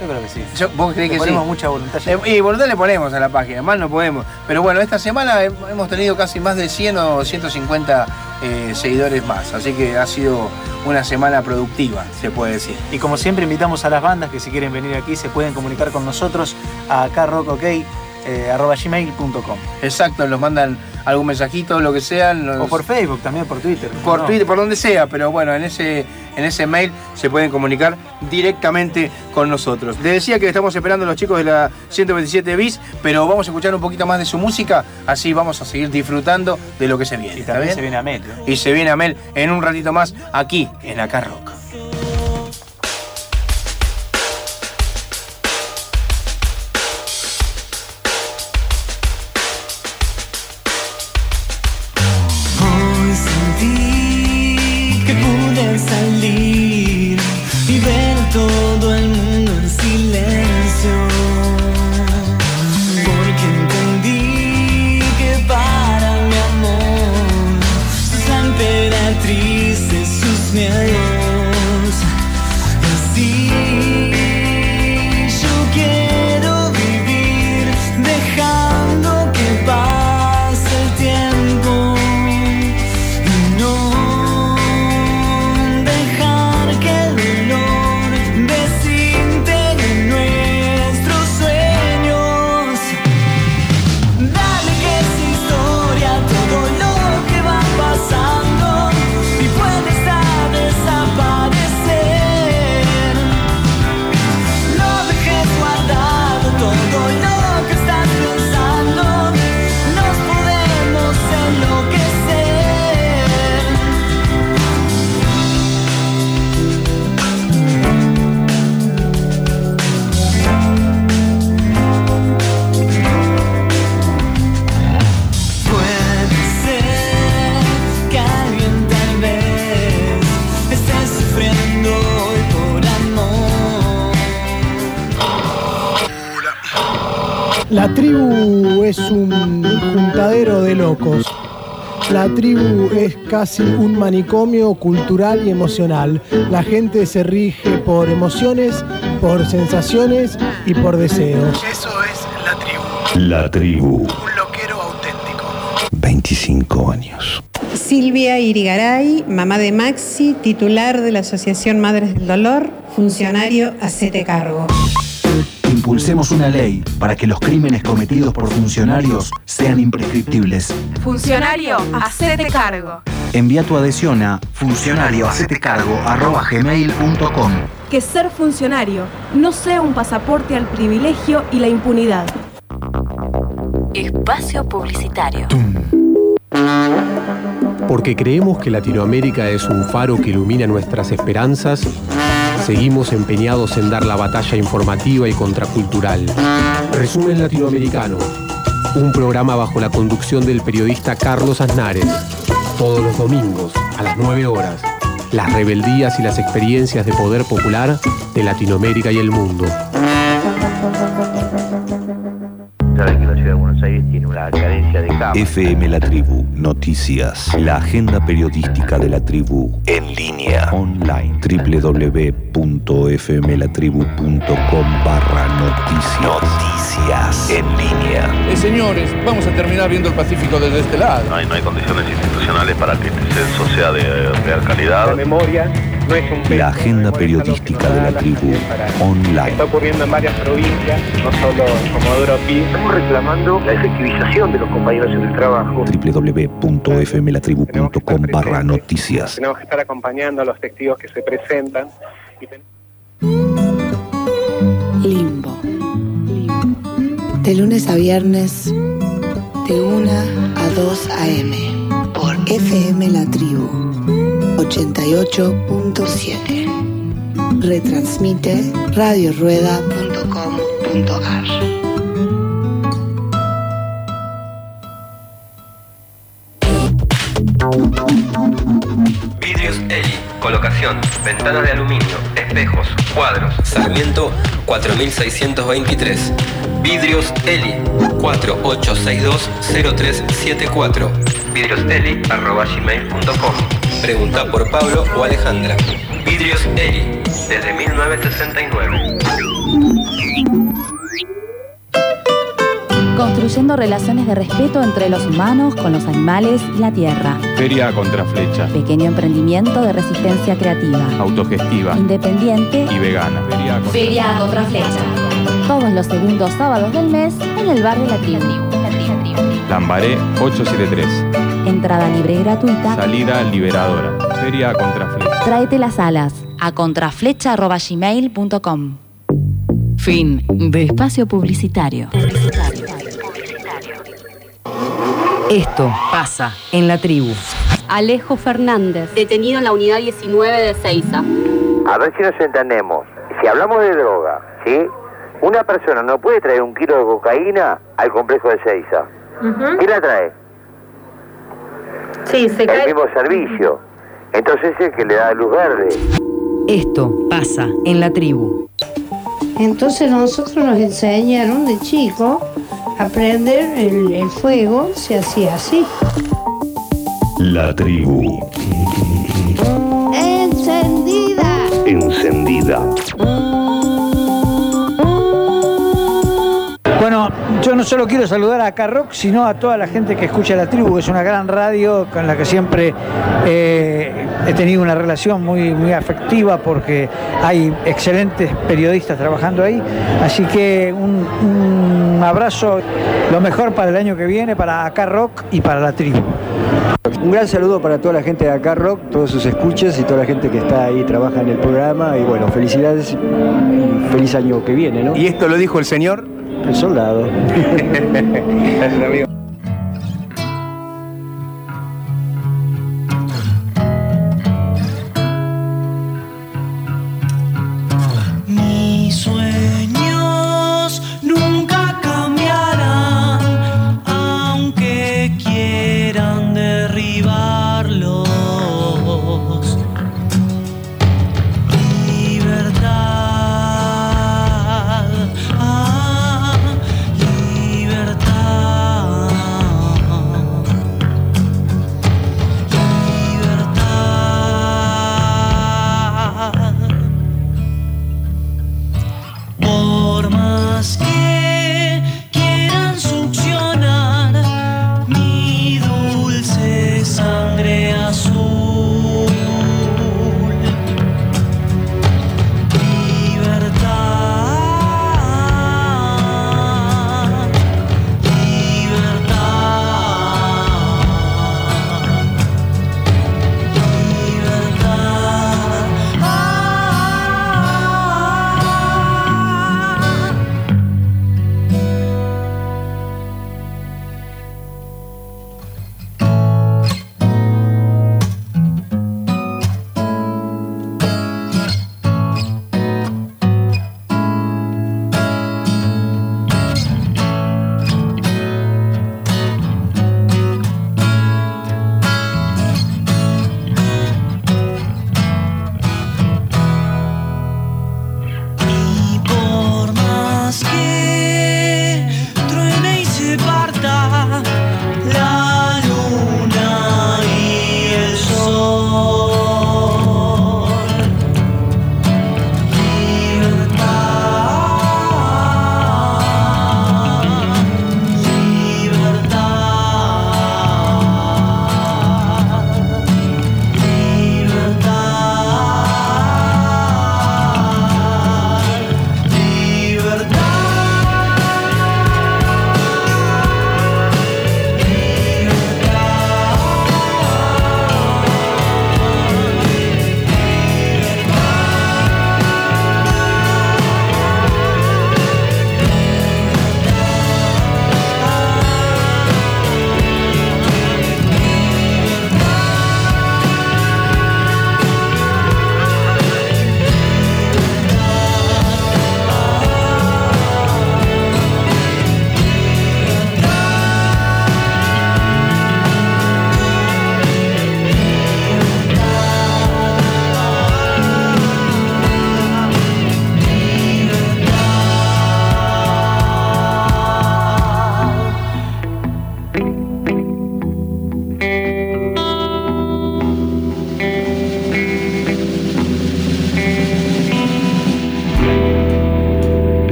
Yo creo que sí. Yo- ¿Vos creés Le que sí? ponemos mucha voluntad. Y voluntad le ponemos a la página, más no podemos. Pero bueno, esta semana he- hemos tenido casi más de 100 o 150 eh, seguidores más. Así que ha sido una semana productiva, se puede decir. Y como siempre invitamos a las bandas que si quieren venir aquí se pueden comunicar con nosotros a carrockok@gmail.com. Exacto, nos mandan algún mensajito, lo que sea. nos- O por Facebook, también por Twitter. por No. Twitter, por donde sea, pero bueno, en ese, en ese mail se pueden comunicar directamente con nosotros. Les decía que estamos esperando a los chicos de la 127 bis, pero vamos a escuchar un poquito más de su música, así vamos a seguir disfrutando de lo que se viene. Y ¿está también se viene Amel. ¿no? Y se viene Amel en un ratito más aquí en Acá Rock. Casi un manicomio cultural y emocional. La gente se rige por emociones, por sensaciones y por deseos. Eso es la tribu. La tribu. Un loquero auténtico. 25 años. Silvia Irigaray, mamá de Maxi, titular de la Asociación Madres del Dolor, funcionario Hacete Cargo. Impulsemos una ley para que los crímenes cometidos por funcionarios sean imprescriptibles. Funcionario, hacete cargo. Envía tu adhesión a funcionariohacetecargo.gmail.com Que ser funcionario no sea un pasaporte al privilegio y la impunidad. Espacio Publicitario. Porque creemos que Latinoamérica es un faro que ilumina nuestras esperanzas, seguimos empeñados en dar la batalla informativa y contracultural. Resumen Latinoamericano, un programa bajo la conducción del periodista Carlos Aznares, todos los domingos a las 9 horas. Las rebeldías y las experiencias de poder popular de Latinoamérica y el mundo. Que la ciudad de Buenos Aires tiene una. FM La Tribu, noticias, la agenda periodística de la tribu en línea, online, www.fmlatribu.com barra noticias. Noticias en línea. Eh, señores, vamos a terminar viendo el Pacífico desde este lado. No hay, no hay condiciones institucionales para que este censo sea de real calidad. La memoria La agenda periodística de la tribu online. Está ocurriendo en varias provincias, no solo en Comodoro Pi. Estamos reclamando la efectivización de los compañeros en el trabajo. www.fmlatribu.com barra noticias. Tenemos que estar acompañando a los testigos que se presentan. Y ten- Limbo. De lunes a viernes, de 1 a 2 a.m. por FM La Tribu 88.7. Retransmite radiorueda.com.ar. Vidrios Eli, colocación, ventanas de aluminio, espejos, cuadros, Sarmiento 4623. Vidrios Eli, 48620374. Vidrioseli.gmail.com Pregunta por Pablo o Alejandra. Vidrios Eli, desde 1969. Construyendo relaciones de respeto entre los humanos con los animales y la tierra. Feria contra flecha. Pequeño emprendimiento de resistencia creativa. Autogestiva. Independiente. Y vegana. Feria contra, Feria contra flecha. Todos los segundos sábados del mes en el barrio La Tribu. Lambaré 873. Entrada libre y gratuita. Salida liberadora. Feria contra flecha. Tráete las alas a contraflecha.gmail.com Fin de espacio publicitario. Esto pasa en la tribu. Alejo Fernández, detenido en la unidad 19 de Ceiza. A ver si nos entendemos. Si hablamos de droga, ¿sí? Una persona no puede traer un kilo de cocaína al complejo de Seiza. ¿Quién la trae? Sí, se El mismo servicio. Entonces es el que le da luz verde. Esto pasa en la tribu. Entonces nosotros nos enseñaron de chico a prender el, el fuego, se hacía así. La tribu. Encendida. Encendida. Bueno, yo no solo quiero saludar a Carrock, sino a toda la gente que escucha la tribu, que es una gran radio con la que siempre eh, he tenido una relación muy, muy afectiva porque hay excelentes periodistas trabajando ahí. Así que un, un abrazo, lo mejor para el año que viene, para Carrock y para la tribu. Un gran saludo para toda la gente de acá Rock, todos sus escuchas y toda la gente que está ahí, trabaja en el programa. Y bueno, felicidades y feliz año que viene, ¿no? ¿Y esto lo dijo el señor? El soldado. [LAUGHS] [LAUGHS] Gracias, amigo.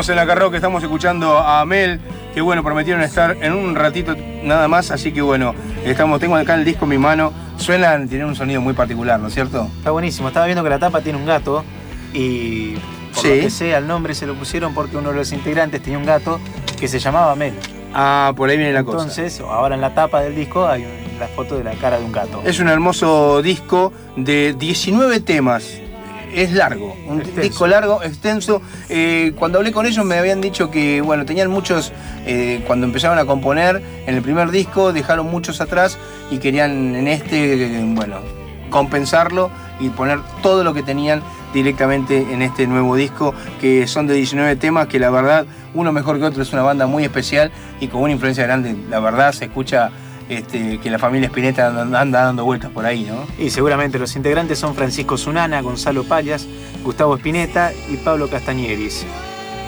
Seguimos en la carroca, estamos escuchando a Mel, que bueno, prometieron estar en un ratito nada más, así que bueno, estamos, tengo acá el disco en mi mano, suenan, tienen un sonido muy particular, ¿no es cierto? Está buenísimo. Estaba viendo que la tapa tiene un gato y por Sí. lo que sea, el nombre se lo pusieron porque uno de los integrantes tenía un gato que se llamaba Mel. Ah, por ahí viene la cosa. Entonces, ahora en la tapa del disco hay la foto de la cara de un gato. Es un hermoso disco de 19 temas. Es largo, un disco largo, extenso. Eh, cuando hablé con ellos me habían dicho que, bueno, tenían muchos, eh, cuando empezaron a componer en el primer disco, dejaron muchos atrás y querían en este, bueno, compensarlo y poner todo lo que tenían directamente en este nuevo disco, que son de 19 temas, que la verdad, uno mejor que otro, es una banda muy especial y con una influencia grande. La verdad se escucha este, que la familia Spinetta anda, dando vueltas por ahí, ¿no? Y seguramente los integrantes son Francisco Zunana, Gonzalo Payas, Gustavo Espineta y Pablo Castañeris.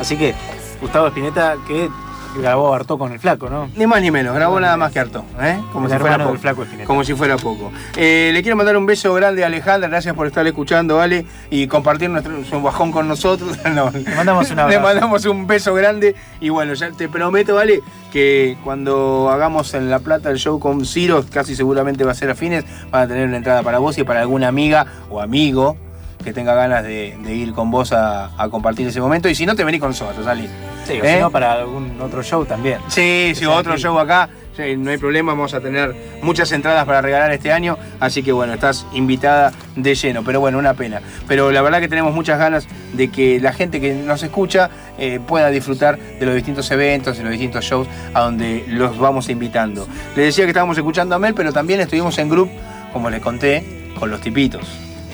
Así que Gustavo Espineta que grabó harto con el flaco, ¿no? Ni más ni menos, grabó nada más que harto, ¿eh? Como, El si fuera poco. Flaco. Como si fuera poco. Eh, le quiero mandar un beso grande a Alejandra, gracias por estar escuchando, Ale, y compartir nuestro, su bajón con nosotros. [LAUGHS] No, Le mandamos un Le mandamos un beso grande y bueno, ya te prometo, Ale, que cuando hagamos en La Plata el show con Ciro, casi seguramente va a ser a fines, van a tener una entrada para vos y para alguna amiga o amigo que tenga ganas de, de ir con vos a, a compartir ese momento. Y si no, te venís con nosotros, Ale. Sí, o ¿Eh? si no, para algún otro show también. Sí, sí, otro show acá. sí, no hay problema, vamos a tener muchas entradas para regalar este año, así que bueno, estás invitada de lleno, pero bueno, una pena. Pero la verdad que tenemos muchas ganas de que la gente que nos escucha eh, pueda disfrutar de los distintos eventos, de los distintos shows a donde los vamos invitando. Les decía que estábamos escuchando a Mel, pero también estuvimos en group, como les conté, con los tipitos.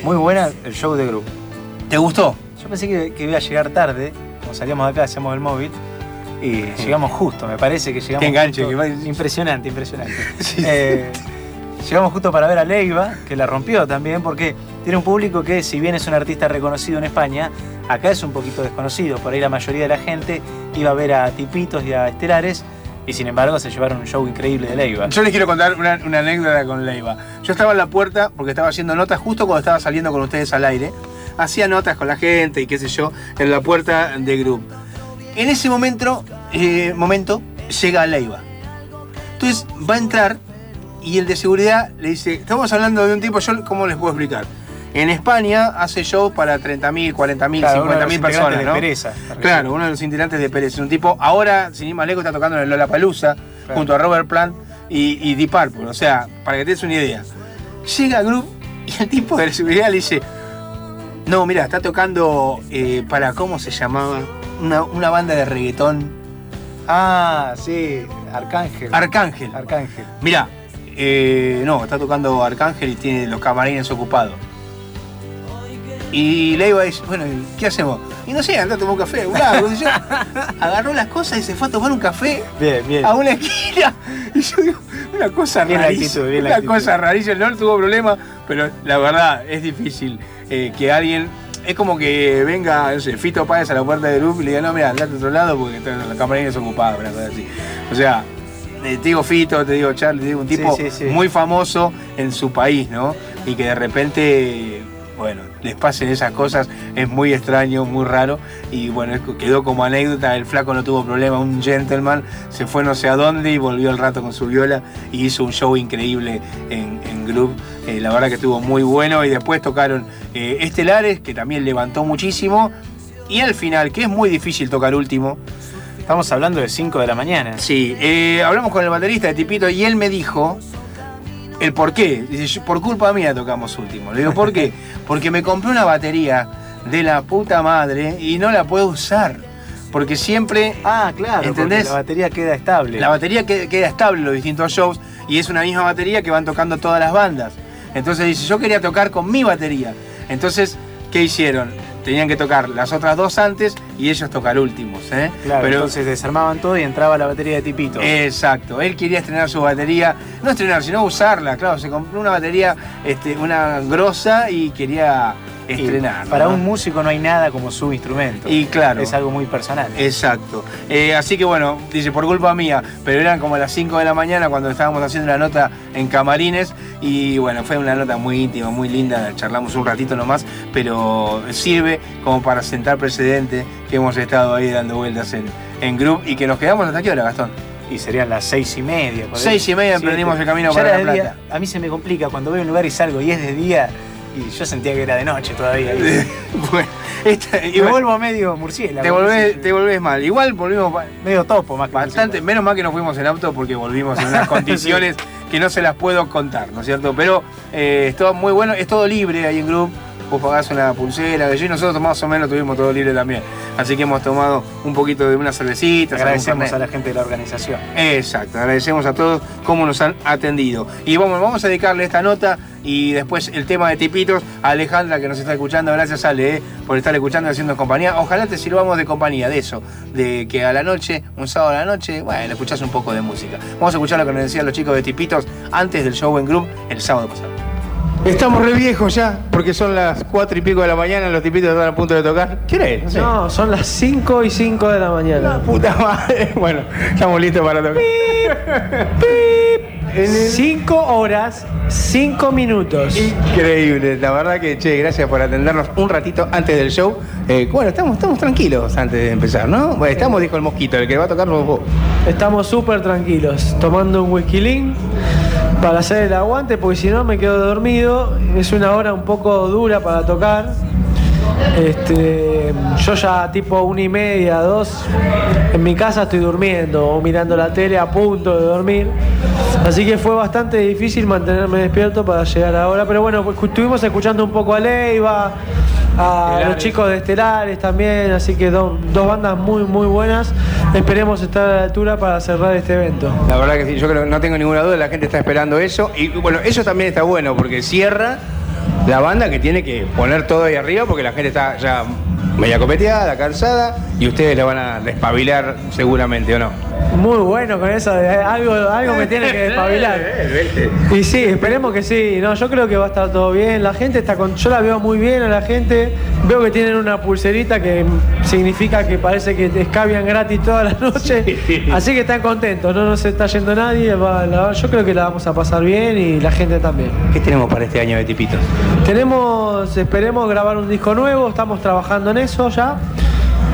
Muy buena el show de grupo. ¿Te gustó? Yo pensé que, que iba a llegar tarde, como salíamos de acá, hacíamos el móvil, y [LAUGHS] llegamos justo, me parece que llegamos Qué enganche, justo. que Impresionante, impresionante. [LAUGHS] Eh, llegamos justo para ver a Leiva, que la rompió también, porque tiene un público que, si bien es un artista reconocido en España, acá es un poquito desconocido. Por ahí la mayoría de la gente iba a ver a Tipitos y a Estelares, y sin embargo se llevaron un show increíble de Leiva. Yo les quiero contar una, una anécdota con Leiva. Yo estaba en la puerta porque estaba haciendo notas justo cuando estaba saliendo con ustedes al aire. Hacía notas con la gente y qué sé yo, en la puerta de Group. En ese momento, eh, momento llega Leiva. Entonces va a entrar y el de seguridad le dice, estamos hablando de un tipo, yo cómo les puedo explicar. En España hace shows para 30.000, 40.000, Claro, uno de los 50.000 integrantes personas, de ¿no? Pereza. Claro, uno de los integrantes de Pérez. Un tipo, ahora, sin ir más lejos, está tocando en el Lollapalooza junto a Robert Plant y, y Deep Purple. O sea, para que te des una idea. Llega Group y el tipo de la seguridad le dice: No, mira, está tocando eh, para, ¿cómo se llamaba? Una, una banda de reggaetón. Ah, sí, Arcángel. Arcángel. Arcángel. Mira, eh, no, está tocando Arcángel y tiene los camarines ocupados. Y Leiva dice, bueno, ¿y ¿qué hacemos? Y no sé, anda a tomar un café, [LAUGHS] yo. Agarró las cosas y se fue a tomar un café Bien, bien. a una esquina. [LAUGHS] Y yo digo, una cosa rarísima. una actitud. cosa rarísima. No tuvo problema, pero la verdad es difícil eh, que alguien. Es como que venga, no sé, Fito Páez a la puerta del grupo y le diga, no, mira, andate a otro lado porque están los camarines ocupados, una cosa así. O sea, eh, te digo Fito, te digo Charlie, te digo un tipo Sí, sí, sí. muy famoso en su país, ¿no? Y que de repente, bueno, les pasen esas cosas, es muy extraño, muy raro. Y bueno, es- quedó como anécdota, el flaco no tuvo problema, un gentleman, se fue no sé a dónde y volvió al rato con su viola y hizo un show increíble en, en Group. Eh, la verdad que estuvo muy bueno y después tocaron eh, Estelares, que también levantó muchísimo. Y al final, que es muy difícil tocar último, Estamos hablando de 5 de la mañana. Sí, eh, hablamos con el baterista de Tipito y él me dijo el por qué. Dice, "Yo- por culpa mía tocamos último. Le digo, ¿por qué? [LAUGHS] Porque me compré una batería de la puta madre y no la puedo usar. Porque siempre. Ah, claro, ¿entendés? la batería queda estable. La batería que- queda estable en los distintos shows y es una misma batería que van tocando todas las bandas. Entonces dice, yo quería tocar con mi batería. Entonces, ¿qué hicieron? Tenían que tocar las otras dos antes y ellos tocar últimos. ¿eh? Claro, Pero entonces desarmaban todo y entraba la batería de Tipito. Exacto, él quería estrenar su batería, no estrenar, sino usarla, claro, se compró una batería, este, una grosa y quería estrenar. Para ¿no? un músico no hay nada como su instrumento. Y claro. Es algo muy personal. Exacto. Eh, así que bueno, dice, por culpa mía, pero eran como las 5 de la mañana cuando estábamos haciendo la nota en Camarines y bueno, fue una nota muy íntima, muy linda, charlamos un ratito nomás, pero sirve como para sentar precedente que hemos estado ahí dando vueltas en, en Group y que nos quedamos hasta qué hora, Gastón. Y serían las seis y media. Seis y media emprendimos el camino Ya para La Plata. día. A mí se me complica cuando voy a un lugar y salgo y es de día y yo sentía que era de noche todavía. [LAUGHS] bueno, esta- y me vuelvo medio murciélago. Te volvés, te volvés mal. Igual volvimos Medio topo más que bastante, menos mal que nos fuimos en auto porque volvimos en unas [LAUGHS] condiciones que no se las puedo contar, ¿no es cierto? Pero eh, es todo muy bueno, es todo libre ahí en Group. Vos pagás una pulsera, que yo y nosotros más o menos tuvimos todo libre también. Así que hemos tomado un poquito de una cervecita. Agradecemos a la gente de la organización. Exacto, agradecemos a todos cómo nos han atendido. Y vamos, vamos a dedicarle esta nota y después el tema de tipitos a Alejandra que nos está escuchando. Gracias Ale eh, por estar escuchando y haciendo compañía. Ojalá te sirvamos de compañía, de eso, de que a la noche, un sábado a la noche, bueno, escuchás un poco de música. Vamos a escuchar lo que nos decían los chicos de tipitos antes del show en group el sábado pasado. Estamos re viejos ya, porque son las cuatro y pico de la mañana, los tipitos están a punto de tocar. ¿Qué hora es? No sé. No, son las 5 y 5 de la mañana. La puta madre. [LAUGHS] Bueno, estamos listos para tocar. 5 horas, 5 minutos. Increíble, la verdad que, che, gracias por atendernos un ratito antes del show. Eh, bueno, estamos, estamos tranquilos antes de empezar, ¿no? Bueno, estamos, dijo el mosquito, el que va a tocar sos vos. Estamos súper tranquilos, tomando un whisky para hacer el aguante, porque si no me quedo dormido. Es una hora un poco dura para tocar. Este, yo ya tipo una y media, dos, en mi casa estoy durmiendo o mirando la tele a punto de dormir. Así que fue bastante difícil mantenerme despierto para llegar ahora. Pero bueno, pues, estuvimos escuchando un poco a Leiva, a los chicos de Estelares también. Así que do- dos bandas muy, muy buenas. Esperemos estar a la altura para cerrar este evento. La verdad que sí, yo creo no tengo ninguna duda, la gente está esperando eso. Y bueno, eso también está bueno, porque cierra la banda que tiene que poner todo ahí arriba, porque la gente está ya media copeteada, cansada, y ustedes la van a despabilar seguramente, ¿o no? Muy bueno con eso, de algo, algo me tiene que despabilar. [LAUGHS] Y sí, esperemos que sí. No, yo creo que va a estar todo bien. La gente está con. Yo la veo muy bien a la gente. Veo que tienen una pulserita que significa que parece que te escabian gratis toda la noche. [LAUGHS] Así que están contentos, no nos está yendo nadie. va- la- yo creo que la vamos a pasar bien y la gente también. ¿Qué tenemos para este año de tipitos? Tenemos, esperemos grabar un disco nuevo, estamos trabajando en eso ya.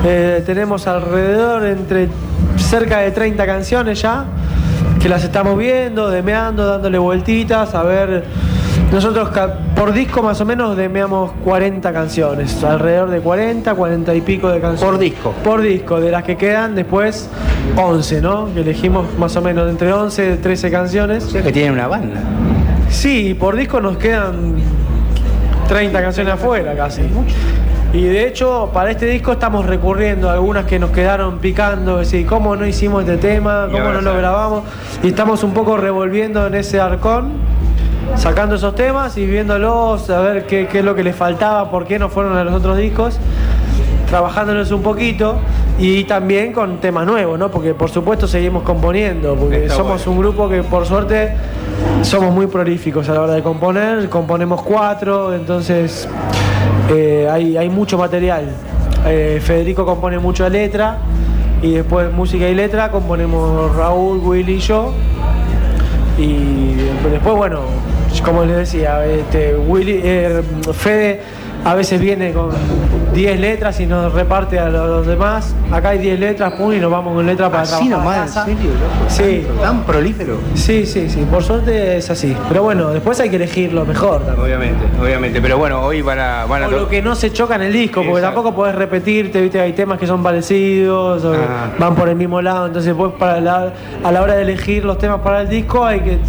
Eh, tenemos alrededor entre cerca de 30 canciones ya, que las estamos viendo, demeando, dándole vueltitas, a ver. Nosotros por disco más o menos demeamos 40 canciones, alrededor de 40, 40 y pico de canciones. Por disco. Por disco, de las que quedan después 11, ¿no? Que elegimos más o menos entre 11 y 13 canciones. O sea que tienen una banda. Sí, por disco nos quedan 30 canciones afuera casi. Y de hecho, para este disco estamos recurriendo a algunas que nos quedaron picando, es decir, cómo no hicimos este tema, cómo no lo grabamos. Y estamos un poco revolviendo en ese arcón, sacando esos temas y viéndolos, a ver qué, qué es lo que les faltaba, por qué no fueron a los otros discos trabajándonos un poquito y también con temas nuevos, ¿no? Porque por supuesto seguimos componiendo, porque Está somos un grupo que por suerte somos muy prolíficos a la hora de componer, componemos cuatro, entonces eh, hay, hay mucho material. Eh, Federico compone mucha letra y después música y letra componemos Raúl, Willy y yo. Y después, bueno, como les decía, este, Willy, eh, Fede a veces viene con 10 letras y nos reparte a los demás. Acá hay 10 letras, pum, y nos vamos con letras para Así trabajar. nomás, ¿en serio, loco? Sí. ¿Tan prolífero? Sí, sí, sí. Por suerte es así. Pero bueno, después hay que elegir lo mejor también. Obviamente, obviamente. Pero bueno, hoy van a, van a O to- lo que no se choca en el disco, porque Exacto. tampoco podés repetirte, viste, hay temas que son parecidos, o Ah. van por el mismo lado, entonces pues para la- a la hora de elegir los temas para el disco hay que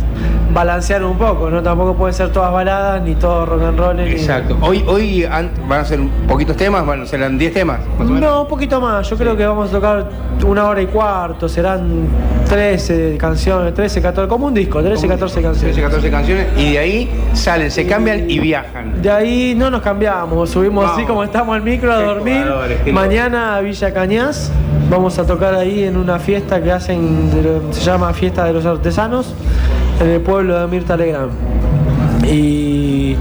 balancear un poco, ¿no? Tampoco pueden ser todas baladas, ni todo rock and roll. ni- Exacto. Hoy, hoy van a ser poquitos temas, bueno, serán 10 temas. más o menos. No, un poquito más. Yo creo que vamos a tocar una hora y cuarto. Serán 13 canciones, 13, 14, como un disco, 13, 14 canciones. 13, 14 canciones y de ahí salen, se cambian y viajan. De ahí no nos cambiamos, subimos Vamos. así como estamos al micro a dormir. Mañana a Villa Cañas vamos a tocar ahí en una fiesta que hacen, se llama Fiesta de los Artesanos, en el pueblo de Mirta Legrand. Y,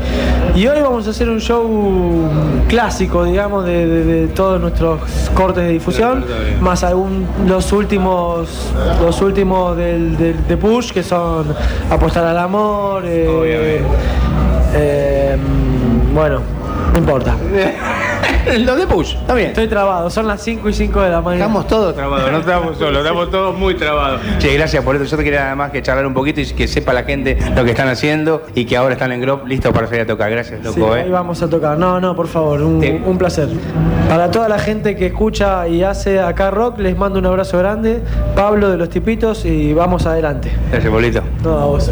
y hoy vamos a hacer un show clásico, digamos, de, de- de todos nuestros cortes de difusión, más algún los últimos, los últimos del, del- de Push, que son Apostar al Amor, eh, eh, bueno, no importa. [LAUGHS] Los de Push, está bien. Estoy trabado, son las 5 y 5 de la mañana. Estamos todos trabados, no estamos solos, estamos todos muy trabados. Che, gracias por esto. Yo te quería nada más que charlar un poquito y que sepa la gente lo que están haciendo y que ahora están en Grove listos para salir a tocar. Gracias, Sí, loco, ahí eh. vamos a tocar. No, no, por favor, un, un placer. Para toda la gente que escucha y hace acá rock, les mando un abrazo grande. Pablo de los Tipitos y vamos adelante. Gracias, Bolito. No, a vos.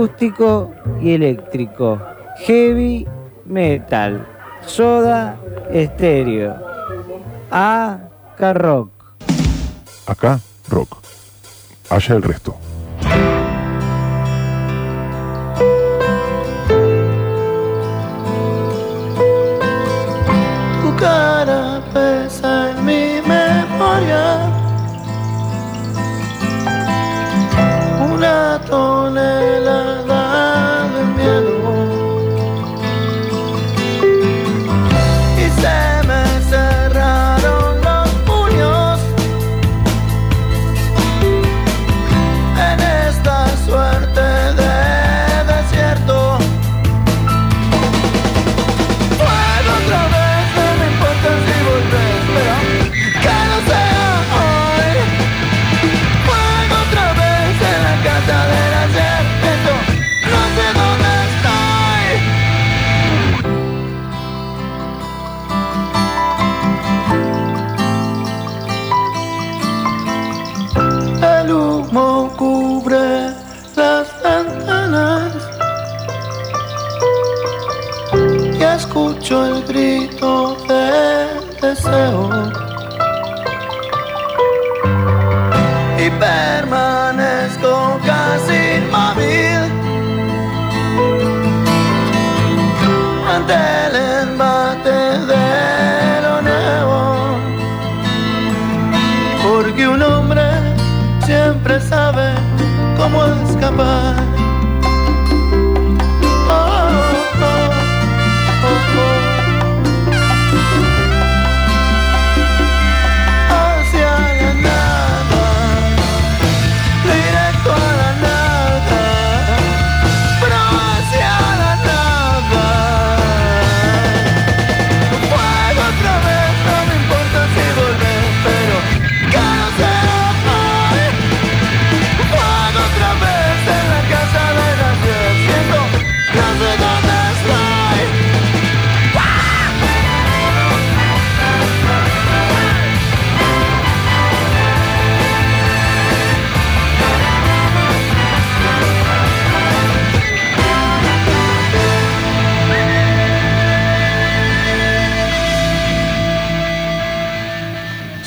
Acústico y eléctrico, heavy metal, soda estéreo, AK rock. Acá, rock. Allá el resto.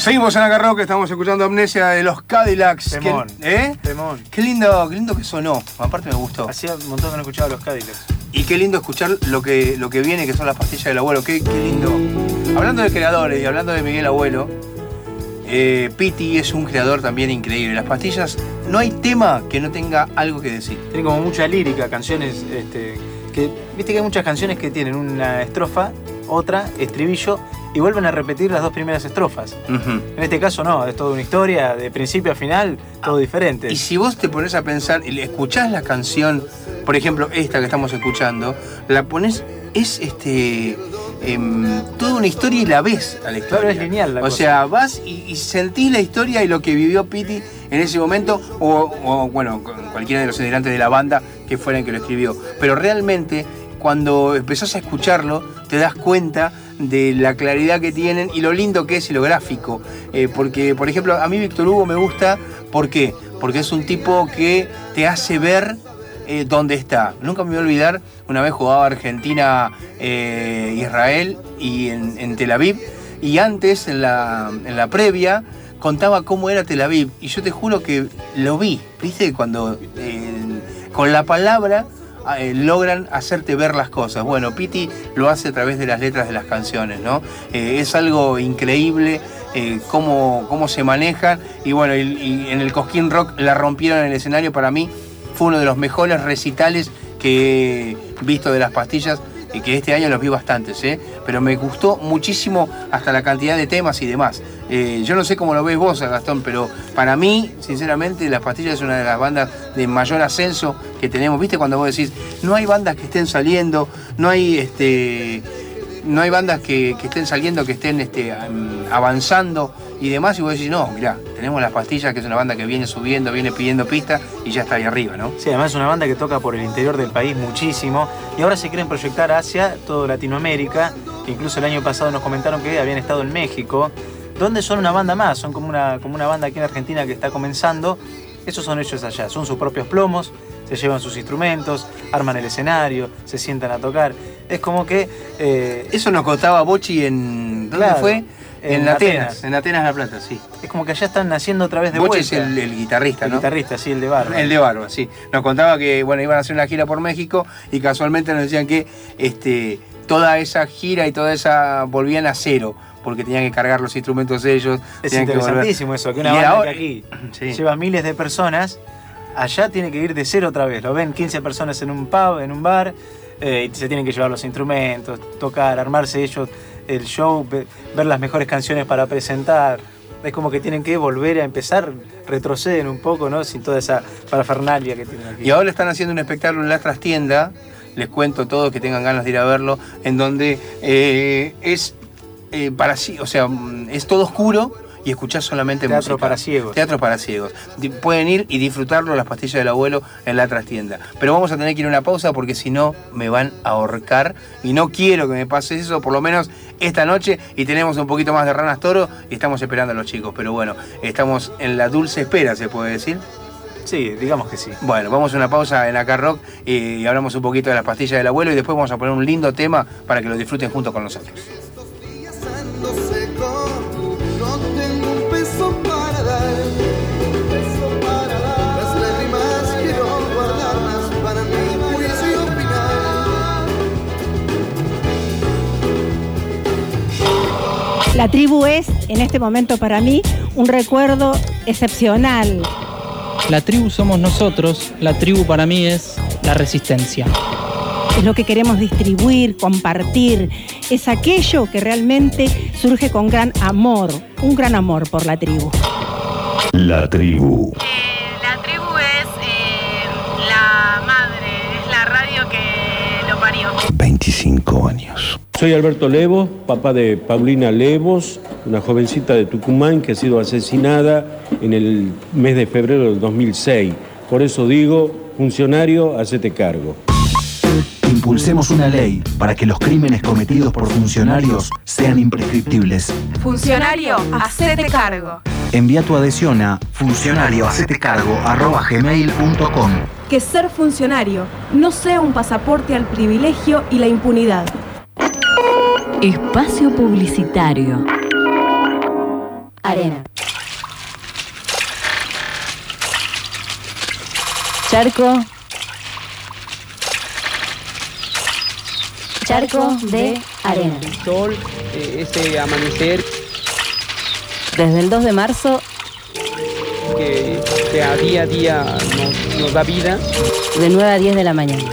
Seguimos en Agarro que estamos escuchando Amnesia de los Cadillacs. Temón. Qué- ¿Eh? Temón. Qué lindo, qué lindo que sonó. Aparte me gustó. Hacía un montón que no escuchaba los Cadillacs. Y qué lindo escuchar lo que, lo que viene, que son las pastillas del abuelo. Qué, qué lindo. Hablando de creadores y hablando de Miguel Abuelo, eh, Piti es un creador también increíble. Las pastillas, no hay tema que no tenga algo que decir. Tiene como mucha lírica, canciones, este, que viste que hay muchas canciones que tienen una estrofa, otra, estribillo, y vuelven a repetir las dos primeras estrofas. En este caso no, es toda una historia, de principio a final, todo diferente. Y si vos te pones a pensar y escuchás la canción, por ejemplo, esta que estamos escuchando, la pones, es este. em, toda una historia y la ves a la historia. Claro, es lineal la O cosa. sea, vas y, y sentís la historia y lo que vivió Piti en ese momento, o, o, bueno, cualquiera de los integrantes de la banda que fuera el que lo escribió. Pero realmente, cuando empezás a escucharlo, te das cuenta de la claridad que tienen y lo lindo que es y lo gráfico. Eh, porque, por ejemplo, a mí Víctor Hugo me gusta, ¿por qué? Porque es un tipo que te hace ver eh, dónde está. Nunca me voy a olvidar, una vez jugaba Argentina-Israel y en, Tel Aviv, y antes, en la, en la previa, contaba cómo era Tel Aviv, y yo te juro que lo vi, ¿viste? Cuando eh, con la palabra eh, logran hacerte ver las cosas. Bueno, Piti lo hace a través de las letras de las canciones, ¿no? Eh, es algo increíble eh, cómo, cómo se manejan. Y bueno, en el Cosquín Rock la rompieron en el escenario. Para mí fue uno de los mejores recitales que he visto de las pastillas. Y que este año los vi bastantes, ¿eh? pero me gustó muchísimo hasta la cantidad de temas y demás. Eh, yo no sé cómo lo ves vos, Gastón, pero para mí, sinceramente, Las Pastillas es una de las bandas de mayor ascenso que tenemos. ¿Viste cuando vos decís, no hay bandas que estén saliendo, no hay este no hay bandas que, estén saliendo, que estén este, avanzando y demás, y vos decís, no, mirá, tenemos Las Pastillas, que es una banda que viene subiendo, viene pidiendo pistas y ya está ahí arriba, ¿no? Sí, además es una banda que toca por el interior del país muchísimo y ahora se quieren proyectar hacia toda Latinoamérica. Incluso el año pasado nos comentaron que habían estado en México, donde son una banda más, son como una, como una banda aquí en Argentina que está comenzando. Esos son ellos allá, son sus propios plomos, se llevan sus instrumentos, arman el escenario, se sientan a tocar. Es como que... eh, Eso nos contaba Bochi en. ¿Dónde Claro, fue? En, en Atenas. Atenas. En Atenas La Plata, sí. es como que allá están naciendo otra vez de Bochi es vuelta. el, el guitarrista, El ¿no? guitarrista, sí, el de barba. El de Barba, sí. Nos contaba que bueno, iban a hacer una gira por México y casualmente nos decían que este, toda esa gira y toda esa volvían a cero, porque tenían que cargar los instrumentos ellos. Es que interesantísimo eso, que una Y banda ahora- que aquí [CLEARS THROAT] Sí. lleva miles de personas, allá tiene que ir de cero otra vez. Lo ven 15 personas en un pub, en un bar, eh, y se tienen que llevar los instrumentos, tocar, armarse ellos el show, ve- ver las mejores canciones para presentar. Es como que tienen que volver a empezar, retroceden un poco, ¿no? Sin toda esa parafernalia que tienen aquí. Y ahora están haciendo un espectáculo en la trastienda, les cuento todos que tengan ganas de ir a verlo, en donde eh, es eh, para sí, o sea, mm, es todo oscuro y escuchás solamente Teatro música. para ciegos. Teatro para ciegos. Pueden ir y disfrutarlo las pastillas del abuelo en la trastienda. Pero vamos a tener que ir a una pausa porque si no me van a ahorcar y no quiero que me pase eso, por lo menos esta noche y tenemos un poquito más de ranas toro y estamos esperando a los chicos. Pero bueno, estamos en la dulce espera, se puede decir. Sí, digamos que sí. Bueno, vamos a una pausa en Acá Rock eh, y hablamos un poquito de las pastillas del abuelo y después vamos a poner un lindo tema para que lo disfruten junto con nosotros. No tengo un peso para dar, un peso para dar. Las lágrimas quiero guardarlas para mi juicio final. La tribu es, en este momento para mí, un recuerdo excepcional. La tribu somos nosotros, la tribu para mí es la resistencia. Es lo que queremos distribuir, compartir. Es aquello que realmente surge con gran amor, un gran amor por la tribu. La tribu. La tribu es eh, la madre, es la radio que lo parió. 25 años. Soy Alberto Levos, papá de Paulina Levos, una jovencita de Tucumán que ha sido asesinada en el mes de febrero del 2006. Por eso digo, funcionario, hacete cargo. Impulsemos una ley para que los crímenes cometidos por funcionarios sean imprescriptibles. Funcionario, hacete cargo. Envía tu adhesión a funcionariohacetecargo.gmail.com Que ser funcionario no sea un pasaporte al privilegio y la impunidad. Espacio publicitario. Arena. Charco. Charco de arena. sol, eh, ese amanecer Desde el 2 de marzo, que, que a día a día nos, nos da vida. de 9 a 10 de la mañana.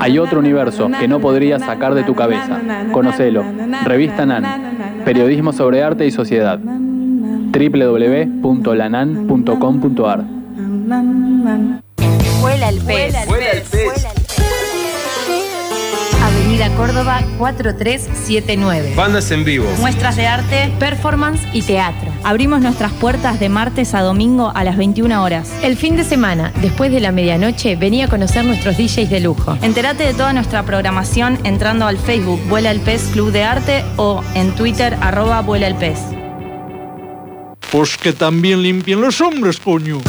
Hay otro universo que no podrías sacar de tu cabeza. Conocelo. Revista NAN. Periodismo sobre arte y sociedad. www.lanan.com.ar Vuela el pez. Avenida Córdoba 4379. Bandas en vivo. Muestras de arte, performance y teatro. Abrimos nuestras puertas de martes a domingo a las 21 horas. El fin de semana, después de la medianoche, venía a conocer nuestros DJs de lujo. Entérate de toda nuestra programación entrando al Facebook Vuela el Pez Club de Arte o en Twitter arroba Vuela el Pez. Pues que también limpien los hombres, coño.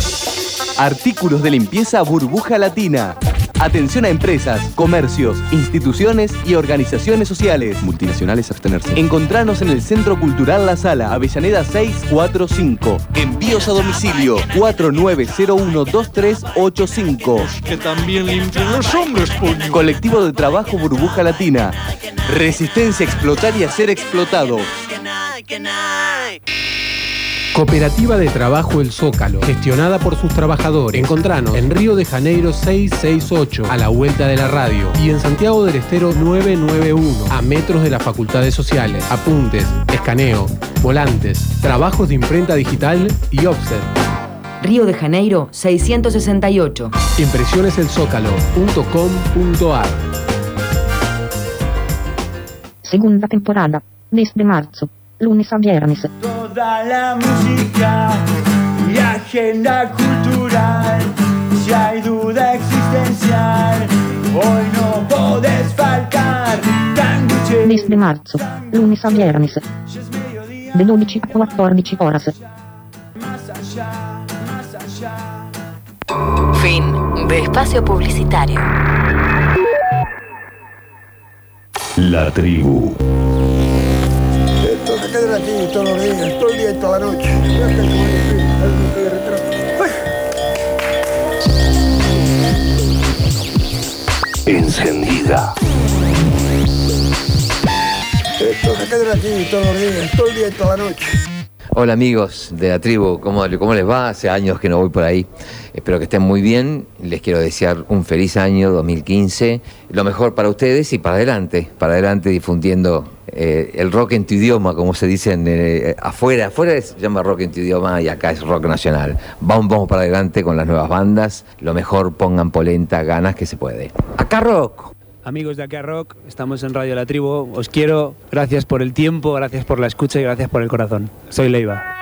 Artículos de limpieza burbuja latina. Atención a empresas, comercios, instituciones y organizaciones sociales. Multinacionales abstenerse. Encontranos en el Centro Cultural La Sala, Avellaneda 645. Envíos a domicilio 49012385. Que también limpien los hombres, coño. Colectivo de Trabajo Burbuja Latina. Resistencia a explotar y a ser explotado. Cooperativa de Trabajo El Zócalo, gestionada por sus trabajadores. Encontranos en Río de Janeiro 668, a la vuelta de la radio, y en Santiago del Estero 991, a metros de las facultades sociales. Apuntes, escaneo, volantes, trabajos de imprenta digital y offset. Río de Janeiro 668. Impresioneselsócalo.com.ar Segunda temporada. Desde marzo. Lunes a viernes. Toda la música y agenda cultural. Si hay duda existencial, hoy no podés faltar. Desde marzo. Lunes a viernes. De 12 a 14 horas. Fin de espacio publicitario. La tribu. Esto se queda aquí todos los días, todo el día y toda la noche. Encendida. Esto se queda aquí todos los días, todo el día y toda la noche. Hola amigos de la tribu, ¿cómo, ¿cómo les va? Hace años que no voy por ahí. Espero que estén muy bien. Les quiero desear un feliz año 2015. Lo mejor para ustedes y para adelante. Para adelante difundiendo eh, el rock en tu idioma, como se dice eh, afuera. Afuera se llama rock en tu idioma y acá es rock nacional. Vamos, vamos para adelante con las nuevas bandas. Lo mejor pongan polenta, ganas que se puede. Acá rock. Amigos de Acá Rock, estamos en Radio La Tribu. Os quiero, gracias por el tiempo, gracias por la escucha y gracias por el corazón. Soy Leiva.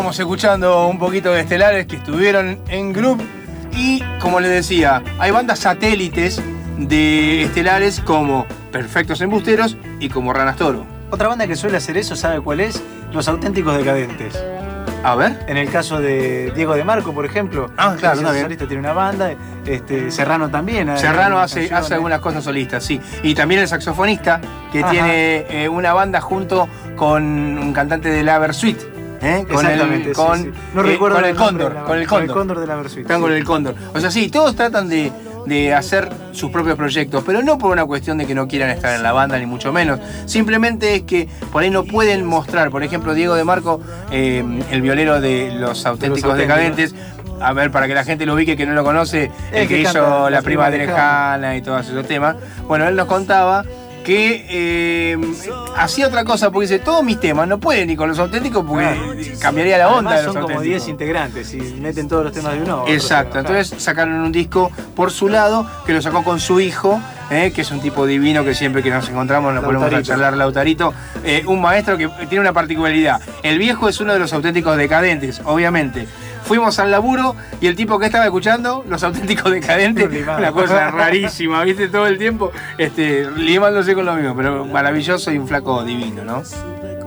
Estábamos escuchando un poquito de estelares que estuvieron en Group y, como les decía, hay bandas satélites de estelares como Perfectos Embusteros y como Ranas Toro. Otra banda que suele hacer eso, ¿sabe cuál es? Los auténticos decadentes. A ver. En el caso de Diego de Marco, por ejemplo. Ah, claro, también. solista tiene una banda. Este, Serrano también. Serrano hace, canciones. hace algunas cosas solistas, sí. Y también el saxofonista, que Ajá. tiene eh, una banda junto con un cantante de la Versuit. ¿Eh? Con Exactamente, el, con, sí. No eh, recuerdo con el el cóndor, de la- con el con el cóndor. de la Versuit, Están sí. con el cóndor. O sea, sí, todos tratan de, de hacer sus propios proyectos, pero no por una cuestión de que no quieran estar en la banda, ni mucho menos. Simplemente es que por ahí no pueden mostrar. Por ejemplo, Diego de Marco, eh, el violero de Los Auténticos Auténticos. Decadentes. A ver, para que la gente lo ubique que no lo conoce, el, El que, que hizo La Prima de. Lejana y todos esos temas. Bueno, él nos contaba que eh, hacía otra cosa, porque dice, todos mis temas no pueden ir con los auténticos porque cambiaría la onda de los son como auténticos. 10 integrantes y meten todos los temas de uno. Exacto, entonces sacaron un disco por su lado, que lo sacó con su hijo, eh, que es un tipo divino que siempre que nos encontramos nos ponemos a charlar, Lautarito, eh, un maestro que tiene una particularidad. El viejo es uno de los auténticos decadentes, obviamente. Fuimos al laburo y el tipo que estaba escuchando, los auténticos decadentes, una cosa rarísima, viste, todo el tiempo, este, limándose con lo mismo, pero maravilloso y un flaco divino, ¿no?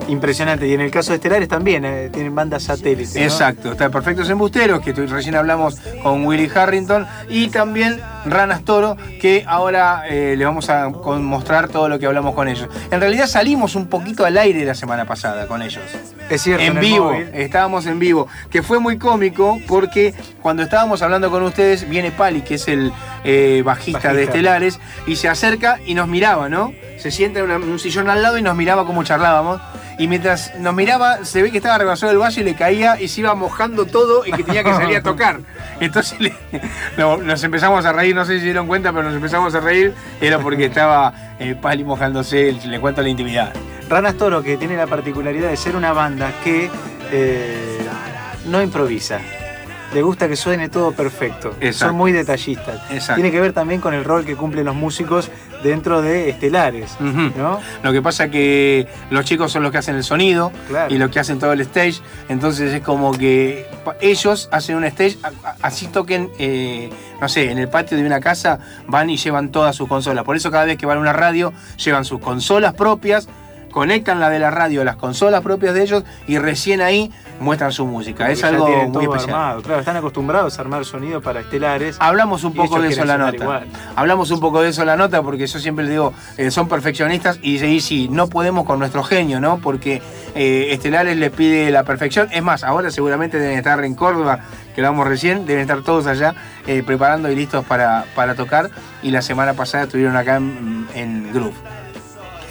Impresionante. Y en el caso de Estelares también eh, tienen bandas satélites. ¿no? Exacto, está Perfectos Embusteros, que recién hablamos con Willy Harrington, y también Ranas Toro, que ahora eh, les vamos a mostrar todo lo que hablamos con ellos. En realidad salimos un poquito al aire la semana pasada con ellos. Es cierto. En vivo, estábamos en vivo, que fue muy cómico porque cuando estábamos hablando con ustedes viene Pali, que es el eh, bajista, de Bajista. Estelares, y se acerca y nos miraba, ¿no? Se sienta en una- un sillón al lado y nos miraba como charlábamos. Y mientras nos miraba, se ve que estaba rebasado el valle y le caía y se iba mojando todo y que tenía que salir a [LAUGHS] tocar. Entonces le- no, nos empezamos a reír, no sé si se dieron cuenta, pero nos empezamos a reír. Era porque estaba eh, Pali mojándose, le cuento la intimidad. Ranas Toro, que tiene la particularidad de ser una banda que eh, no improvisa. Le gusta que suene todo perfecto. Exacto. Son muy detallistas. Exacto. Tiene que ver también con el rol que cumplen los músicos dentro de Estelares. ¿no? Lo que pasa que los chicos son los que hacen el sonido Claro. y los que hacen todo el stage. Entonces es como que ellos hacen un stage, así toquen, eh, no sé, en el patio de una casa, van y llevan todas sus consolas. Por eso cada vez que van a una radio, llevan sus consolas propias, conectan la de la radio a las consolas propias de ellos y recién ahí muestran su música. Es Porque algo muy todo especial. armado. Claro, están acostumbrados a armar sonido para Estelares. Hablamos un poco de eso en la nota. igual. Hablamos un poco de eso en la nota porque yo siempre les digo, eh, son perfeccionistas y y sí, no podemos con nuestro genio, ¿no? Porque eh, Estelares le pide la perfección. Es más, ahora seguramente deben estar en Córdoba, que lo vamos recién, deben estar todos allá eh, preparando y listos para, para tocar. Y la semana pasada estuvieron acá en, en Groove.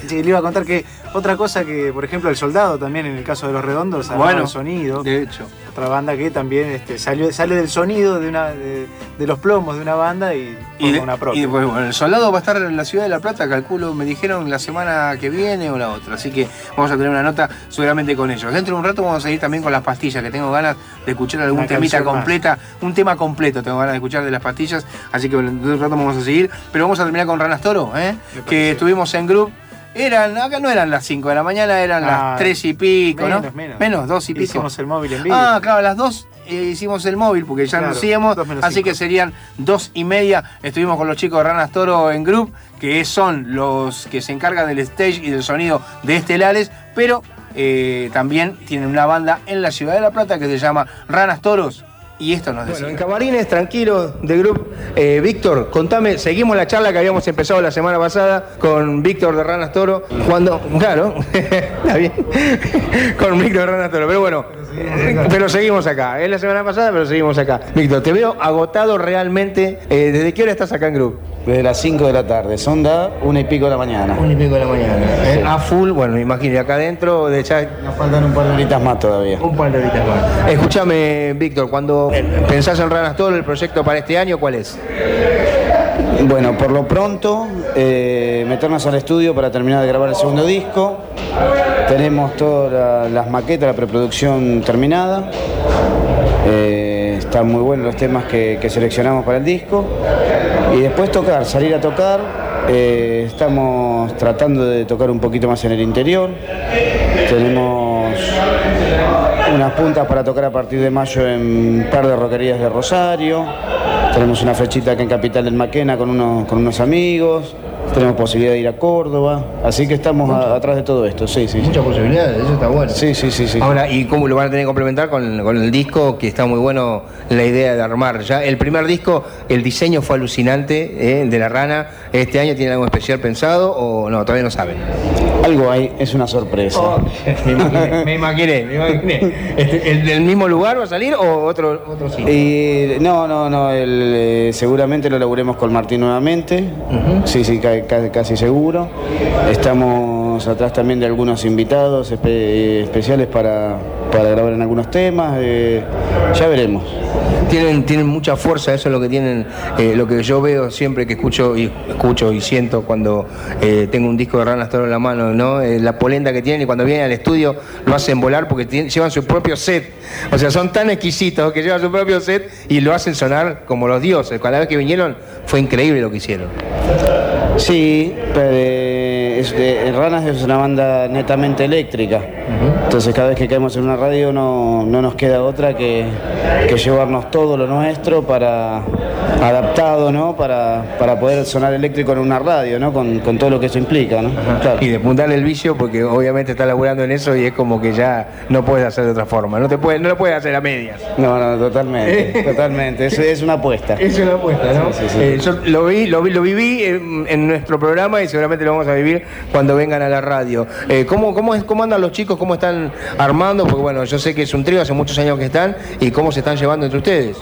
Sí, le iba a contar que otra cosa que, por ejemplo, el soldado también en el caso de los redondos, Bueno, el sonido. De hecho. Otra banda que también este, salió, sale del sonido de una de, de los plomos de una banda y, Y, de- una propia. y después, bueno, el soldado va a estar en la ciudad de La Plata, calculo, me dijeron la semana que viene o la otra. Así que vamos a tener una nota seguramente con ellos. Dentro de un rato vamos a seguir también con las pastillas, que tengo ganas de escuchar algún Una temita más. completa, un tema completo tengo ganas de escuchar de las pastillas. Así que dentro de un rato vamos a seguir. Pero vamos a terminar con Ranas Toro, ¿eh? que estuvimos en Group. Eran, acá no eran las 5 de la mañana, eran Ah, las 3 y pico, menos, ¿no? menos. Menos, 2 y pico. Hicimos el móvil en vivo. Ah, claro, las 2 hicimos el móvil porque ya Claro, nos íbamos, así cinco. que serían dos y media. Estuvimos con los chicos de Ranas Toro en Group, que son los que se encargan del stage y del sonido de Estelares, pero eh, también tienen una banda en la ciudad de La Plata que se llama Ranas Toros. Y esto nos Bueno, decía. en Camarines, tranquilo, de grupo. Eh, Víctor, contame, seguimos la charla que habíamos empezado la semana pasada con Víctor de Ranas Toro. Cuando, claro, [LAUGHS] está bien, [LAUGHS] con Víctor de Ranas Toro, pero bueno, [LAUGHS] pero seguimos acá. Es la semana pasada, pero seguimos acá. Víctor, te veo agotado realmente. Eh, ¿Desde qué hora estás acá en grupo? Desde las 5 de la tarde, son da una y pico de la mañana. Una y pico de la mañana. Eh, A full, bueno, me imagino, y acá adentro de ya Nos faltan un par de horitas más todavía. un par de horitas más. Escúchame, Víctor, cuando pensás en Ranas Toro, el proyecto para este año, ¿cuál es? Bueno, por lo pronto, eh, meternos al estudio para terminar de grabar el segundo disco. Tenemos todas la- las maquetas, la preproducción terminada. Eh, están muy buenos los temas que, que seleccionamos para el disco. Y después tocar, salir a tocar. Eh, estamos tratando de tocar un poquito más en el interior. Tenemos unas puntas para tocar a partir de mayo en par de roquerías de Rosario. Tenemos una flechita acá en Capital del Maquena con unos, con unos amigos. Tenemos posibilidad de ir a Córdoba. Así que estamos a- atrás de todo esto, sí, sí. sí. Muchas posibilidades, eso está bueno. Sí, sí, sí, sí. Ahora, ¿y cómo lo van a tener que complementar con, con el disco? Que está muy bueno la idea de armar. Ya el primer disco, el diseño fue alucinante ¿eh? de la rana. ¿Este año tiene algo especial pensado o no? Todavía no saben. Algo hay, es una sorpresa. me imaginé, me imaginé, me imaginé. Este, ¿El del mismo lugar va a salir o otro, otro sitio? Y, no, no, no, el, eh, seguramente lo laburemos con Martín nuevamente, sí, sí, casi seguro. Estamos atrás también de algunos invitados espe- especiales para, para grabar en algunos temas, eh, ya veremos. Tienen, tienen mucha fuerza, eso es lo que tienen, eh, lo que yo veo siempre que escucho y escucho y siento cuando eh, tengo un disco de Ranas Toro en la mano, ¿no? La polenta que tienen y cuando vienen al estudio lo hacen volar porque llevan su propio set. O sea, son tan exquisitos que llevan su propio set y lo hacen sonar como los dioses. Cada vez que vinieron fue increíble lo que hicieron. Sí, pero es de- Ranas es una banda netamente eléctrica. Entonces cada vez que caemos en una radio no, no nos queda otra que, que llevarnos todo lo nuestro para adaptado, ¿no? Para, para poder sonar eléctrico en una radio, ¿no? Con, con todo lo que eso implica, ¿no? Claro. Y despuntarle el vicio porque obviamente está laburando en eso y es como que ya no puedes hacer de otra forma. No, te puedes, no lo puedes hacer a medias. No, no, totalmente, [LAUGHS] totalmente. Es, es una apuesta. Es una apuesta, ¿no? Sí, sí, sí. Eh, yo lo vi, lo vi, lo viví en, en nuestro programa y seguramente lo vamos a vivir cuando vengan a la radio. Eh, ¿cómo, cómo, es- ¿Cómo andan los chicos? ¿Cómo están armando? Porque bueno, yo sé que es un trío, hace muchos años que están, y cómo se están llevando entre ustedes.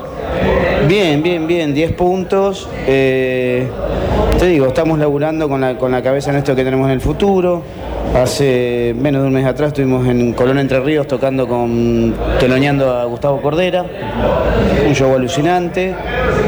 Bien, bien, bien, 10 puntos. Eh, te digo, estamos laburando con la, con la cabeza en esto que tenemos en el futuro. Hace menos de un mes atrás estuvimos en Colón Entre Ríos tocando con, teloneando a Gustavo Cordera, un show alucinante.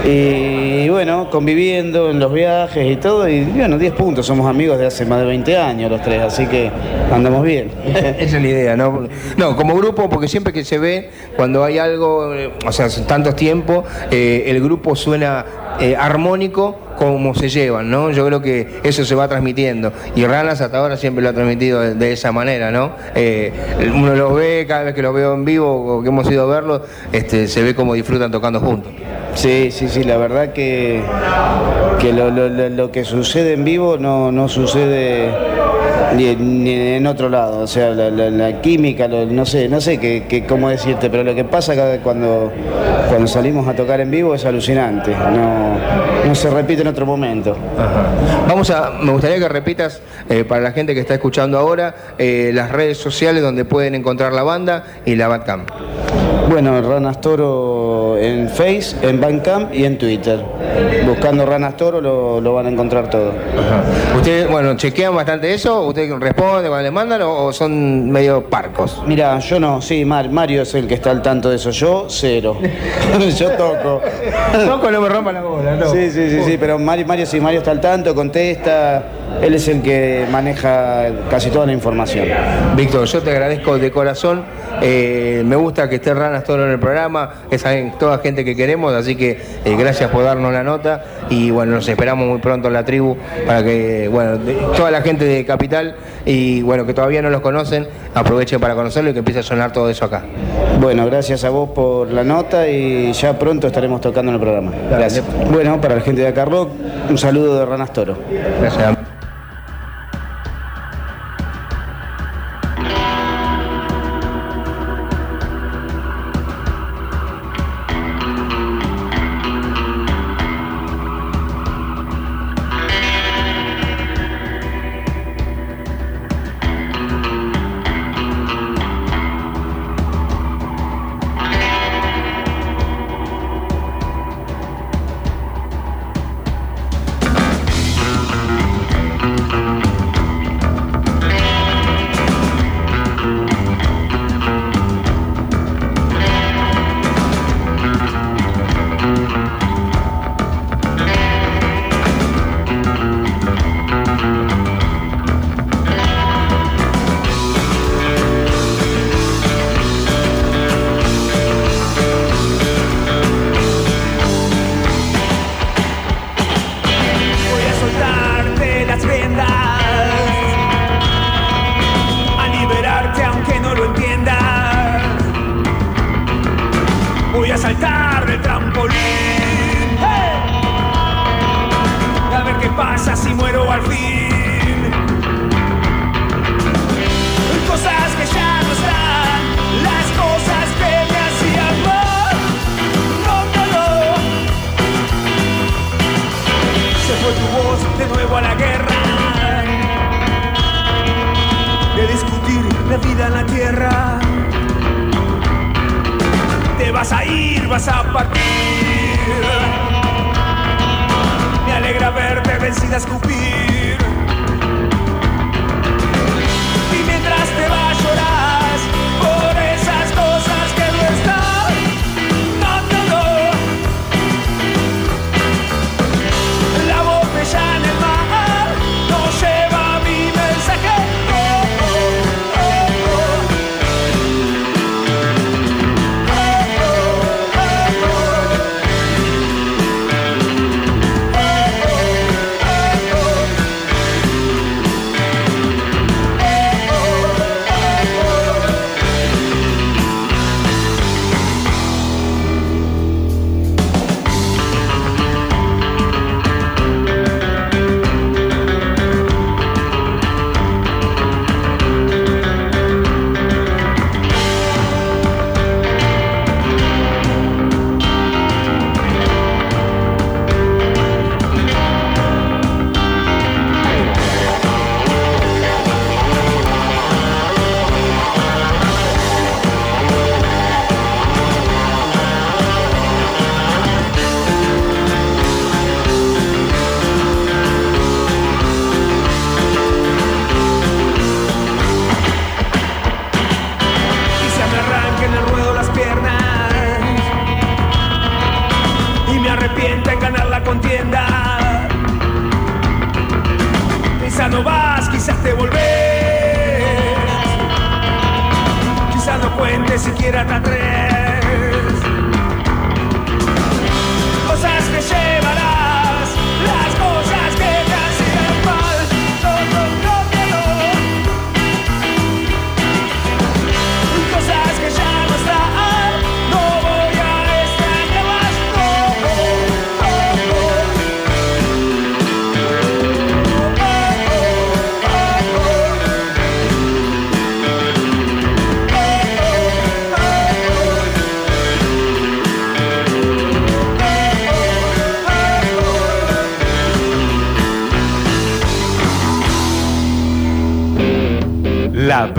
Y bueno, conviviendo en los viajes y todo. Y bueno, 10 puntos, somos amigos de hace más de 20 años los tres, así que andamos bien. [LAUGHS] Esa es la idea, ¿no? No, como grupo, porque siempre que se ve, cuando hay algo, eh, o sea, hace tantos tiempos, eh, el grupo suena eh, armónico como se llevan, ¿no? Yo creo que eso se va transmitiendo. Y Ranas hasta ahora siempre lo ha transmitido de, de esa manera, ¿no? Eh, uno los ve, cada vez que los veo en vivo o que hemos ido a verlos, este, se ve cómo disfrutan tocando juntos. Sí, sí, sí, la verdad que, que lo, que sucede en vivo no, no sucede ni, en otro lado. O sea, la, química, no sé, no sé qué- cómo decirte, pero lo que pasa cuando, cuando salimos a tocar en vivo es alucinante. No, no se repite en otro momento. Vamos a, me gustaría que repitas eh, para la gente que está escuchando ahora eh, las redes sociales donde pueden encontrar la banda y la Bandcamp. Bueno, Ranas Toro en Face, en Bandcamp y en Twitter. Buscando Ranas Toro lo, lo van a encontrar todo. ¿Ustedes, bueno, chequean bastante eso? ¿Ustedes responden cuando les mandan o, o son medio parcos? Mira, yo no, sí, Mar- Mario es el que está al tanto de eso, yo cero. [LAUGHS] yo toco. Toco, no me rompa la bola, no. Sí, sí, sí, sí, pero Mario, Mario sí, Mario está al tanto, contesta, él es el que maneja casi toda la información. Víctor, yo te agradezco de corazón. eh, me gusta que esté Ranas todo en el programa. Es toda gente que queremos, así que eh, gracias por darnos la nota. Y bueno, nos esperamos muy pronto en la tribu para que, bueno, de- toda la gente de Capital y bueno, que todavía no los conocen, aprovechen para conocerlo y que empiece a sonar todo eso acá. Bueno, gracias a vos por la nota y ya pronto estaremos tocando en el programa. Gracias. Bueno, para la gente de acá Rock, un saludo de Ranas Toro. Gracias.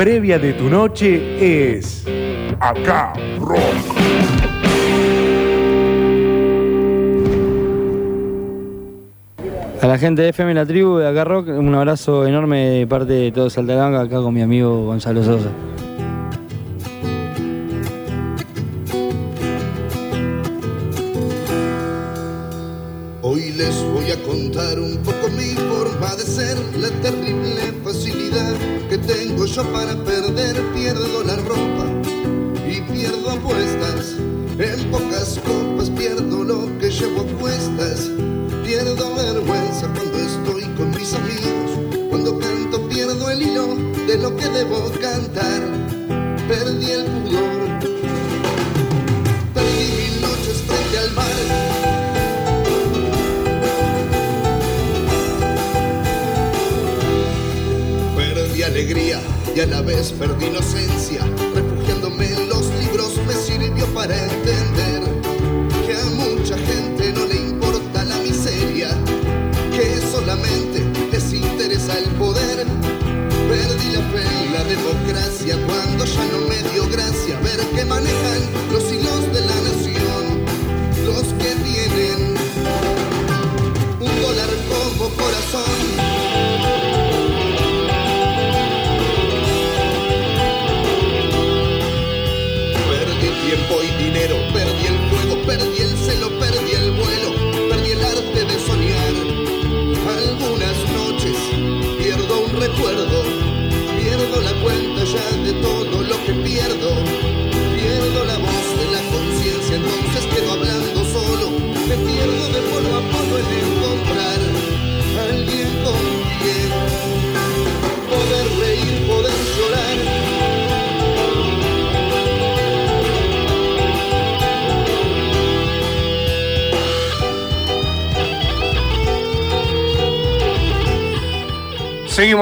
previa de tu noche es Acá Rock. A la gente de FM La Tribu de Acá Rock, un abrazo enorme de parte de todo Saltalanga, acá con mi amigo Gonzalo Sosa.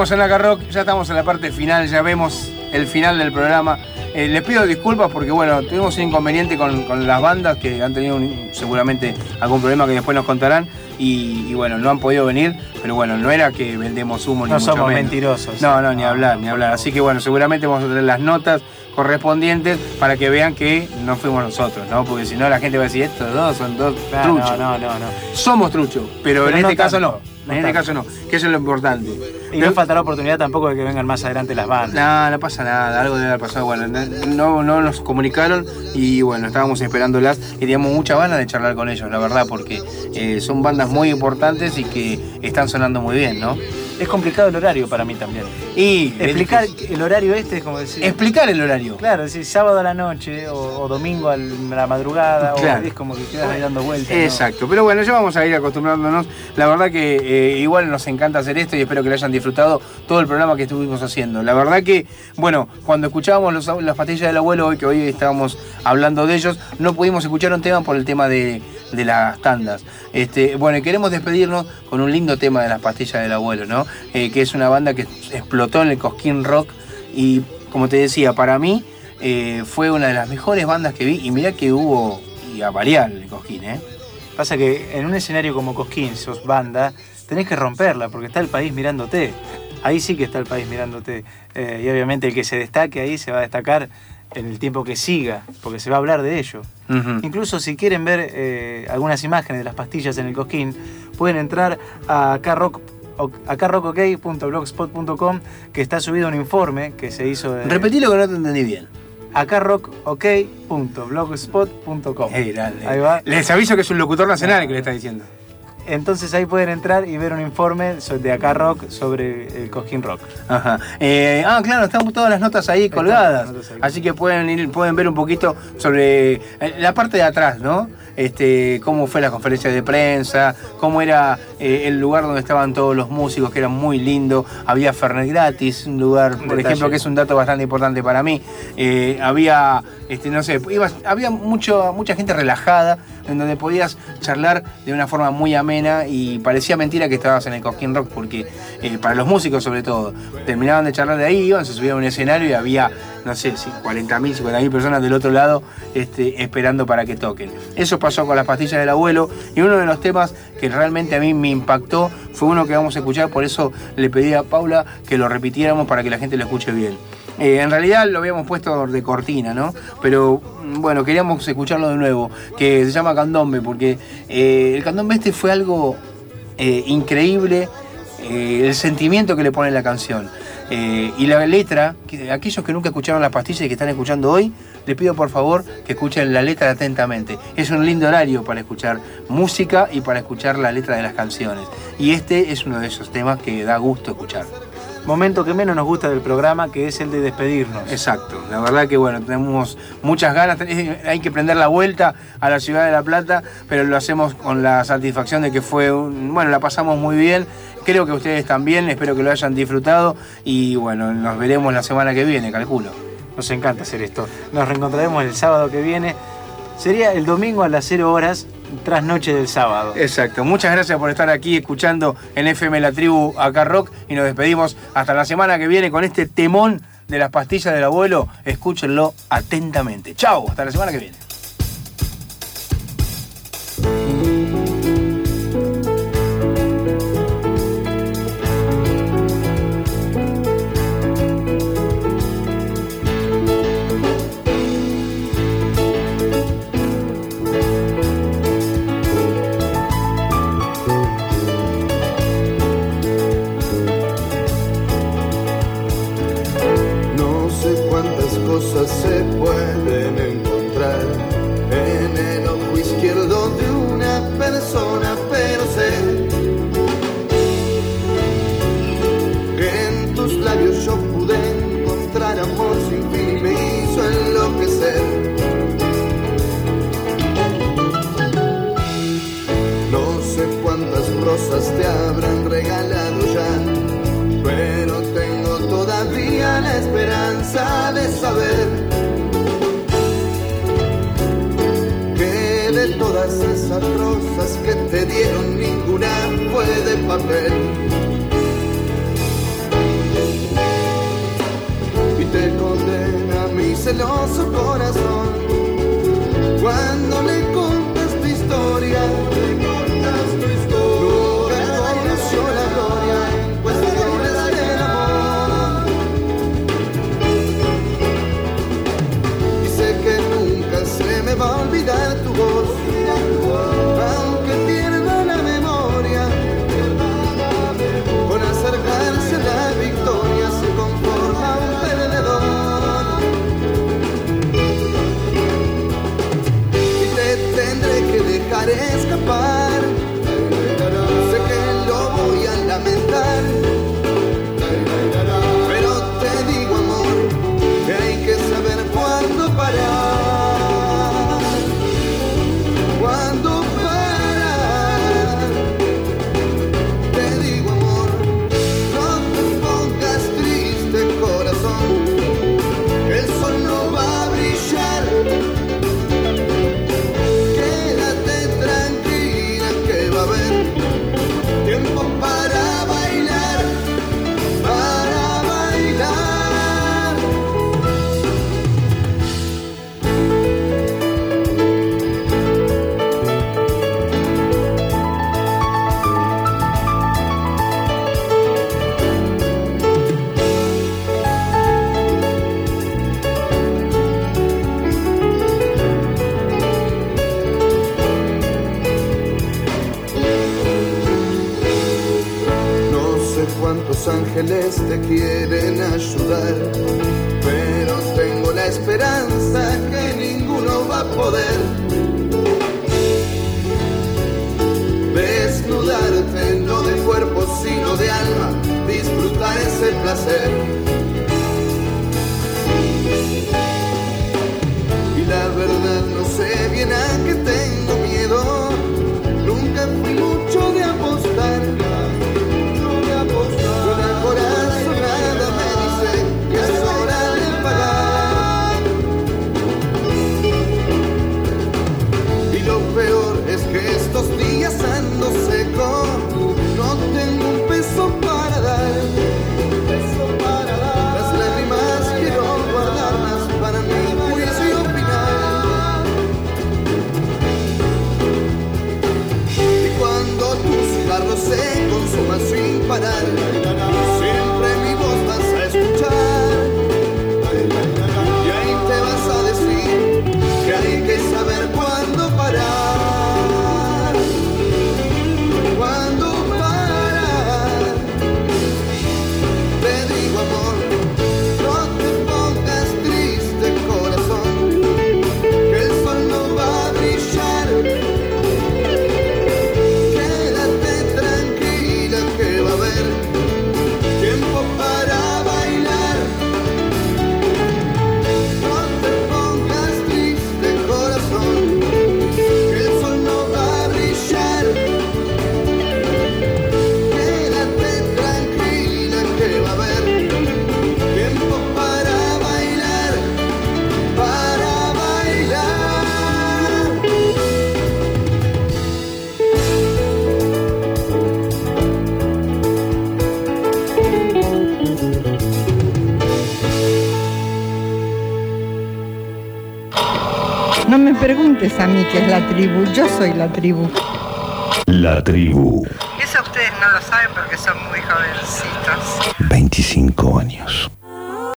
Seguimos en la Rock, ya estamos en la parte final, ya vemos el final del programa. Eh, les pido disculpas porque, bueno, tuvimos un inconveniente con, con las bandas que han tenido un- seguramente algún problema que después nos contarán. Y, y, bueno, no han podido venir, pero bueno, no era que vendemos humo ni No mucho somos menos. mentirosos. No, no, ni hablar, ni hablar. Así que bueno, seguramente vamos a tener las notas correspondientes para que vean que no fuimos nosotros, ¿no? Porque si no la gente va a decir, estos dos son dos No, truchos. no, no, no. Somos truchos, pero, Pero en no este caso tanto, no. no en este caso no, que eso es lo importante. Y no faltará oportunidad tampoco de que vengan más adelante las bandas. No, no pasa nada, algo debe haber pasado. Bueno, no, no nos comunicaron y bueno, estábamos esperándolas y teníamos mucha ganas de charlar con ellos, la verdad, porque eh, son bandas muy importantes y que están sonando muy bien, ¿no? Es complicado el horario para mí también. Y explicar el horario este es como decir. Explicar el horario. Claro, si sábado a la noche o, o domingo a la madrugada, Claro. o es como que quedas ahí dando vueltas. ¿no? Exacto, pero bueno, ya vamos a ir acostumbrándonos. La verdad que eh, igual nos encanta hacer esto y espero que lo hayan disfrutado todo el programa que estuvimos haciendo. La verdad que, bueno, cuando escuchábamos los, las pastillas del abuelo, hoy que hoy estábamos hablando de ellos, no pudimos escuchar un tema por el tema de, de las tandas. Este, bueno, y queremos despedirnos con un lindo tema de las pastillas del abuelo, ¿no? Eh, que es una banda que explotó en el Cosquín Rock y, como te decía, para mí eh, fue una de las mejores bandas que vi y mirá que hubo y a variar el Cosquín, ¿eh? Pasa que en un escenario como Cosquín, sos banda, tenés que romperla porque está el país mirándote. Ahí sí que está el país mirándote. Eh, y obviamente el que se destaque ahí se va a destacar en el tiempo que siga, porque se va a hablar de ello. Incluso si quieren ver eh, algunas imágenes de las pastillas en el Cosquín, pueden entrar a carrock que está subido un informe que se hizo de, Repetí lo que no te entendí bien. a carrockok.blogspot.com. Eh, grande. Ahí va. Les aviso que es un locutor nacional el que le está diciendo. Entonces ahí pueden entrar y ver un informe de acá Rock sobre el Cosquín Rock. Ajá. Eh, ah, claro, están todas las notas ahí colgadas. Así que pueden ir, pueden ver un poquito sobre eh, la parte de atrás, ¿no? Este, cómo fue la conferencia de prensa, cómo era eh, el lugar donde estaban todos los músicos, que era muy lindo. Había Fernet gratis, un lugar, por detalle. ejemplo, que es un dato bastante importante para mí. Eh, había, este, no sé, ibas- había mucho, mucha gente relajada, en donde podías charlar de una forma muy amena y parecía mentira que estabas en el Cosquín Rock, porque eh, para los músicos sobre todo, terminaban de charlar de ahí, iban, se subían a un escenario y había, no sé, si 40.000, 50.000 personas del otro lado este, esperando para que toquen. Eso pasó con las pastillas del abuelo y uno de los temas que realmente a mí me impactó fue uno que vamos a escuchar, por eso le pedí a Paula que lo repitiéramos para que la gente lo escuche bien. Eh, en realidad lo habíamos puesto de cortina, ¿no? Pero bueno, queríamos escucharlo de nuevo, que se llama Candombe, porque eh, el Candombe este fue algo eh, increíble, eh, el sentimiento que le pone la canción. Y la letra, que aquellos que nunca escucharon las pastillas y que están escuchando hoy, les pido por favor que escuchen la letra atentamente. Es un lindo horario para escuchar música y para escuchar la letra de las canciones. Y este es uno de esos temas que da gusto escuchar. Momento que menos nos gusta del programa, que es el de despedirnos. Exacto, la verdad que bueno, tenemos muchas ganas, hay que prender la vuelta a la ciudad de La Plata, pero lo hacemos con la satisfacción de que fue un, bueno, la pasamos muy bien, creo que ustedes también, espero que lo hayan disfrutado y bueno, nos veremos la semana que viene, calculo. Nos encanta hacer esto. Nos reencontraremos el sábado que viene. Sería el domingo a las 0 horas, tras noche del sábado. Exacto, muchas gracias por estar aquí escuchando en FM La Tribu Acá Rock y nos despedimos hasta la semana que viene con este temón de las pastillas del abuelo, escúchenlo atentamente. Chao, hasta la semana que viene. ángeles te quieren ayudar, pero tengo la esperanza que ninguno va a poder desnudarte, no de cuerpo sino de alma, disfrutar ese placer. preguntes a mí qué es la tribu, yo soy la tribu. La tribu. Eso ustedes no lo saben porque son muy jovencitos. 25 años.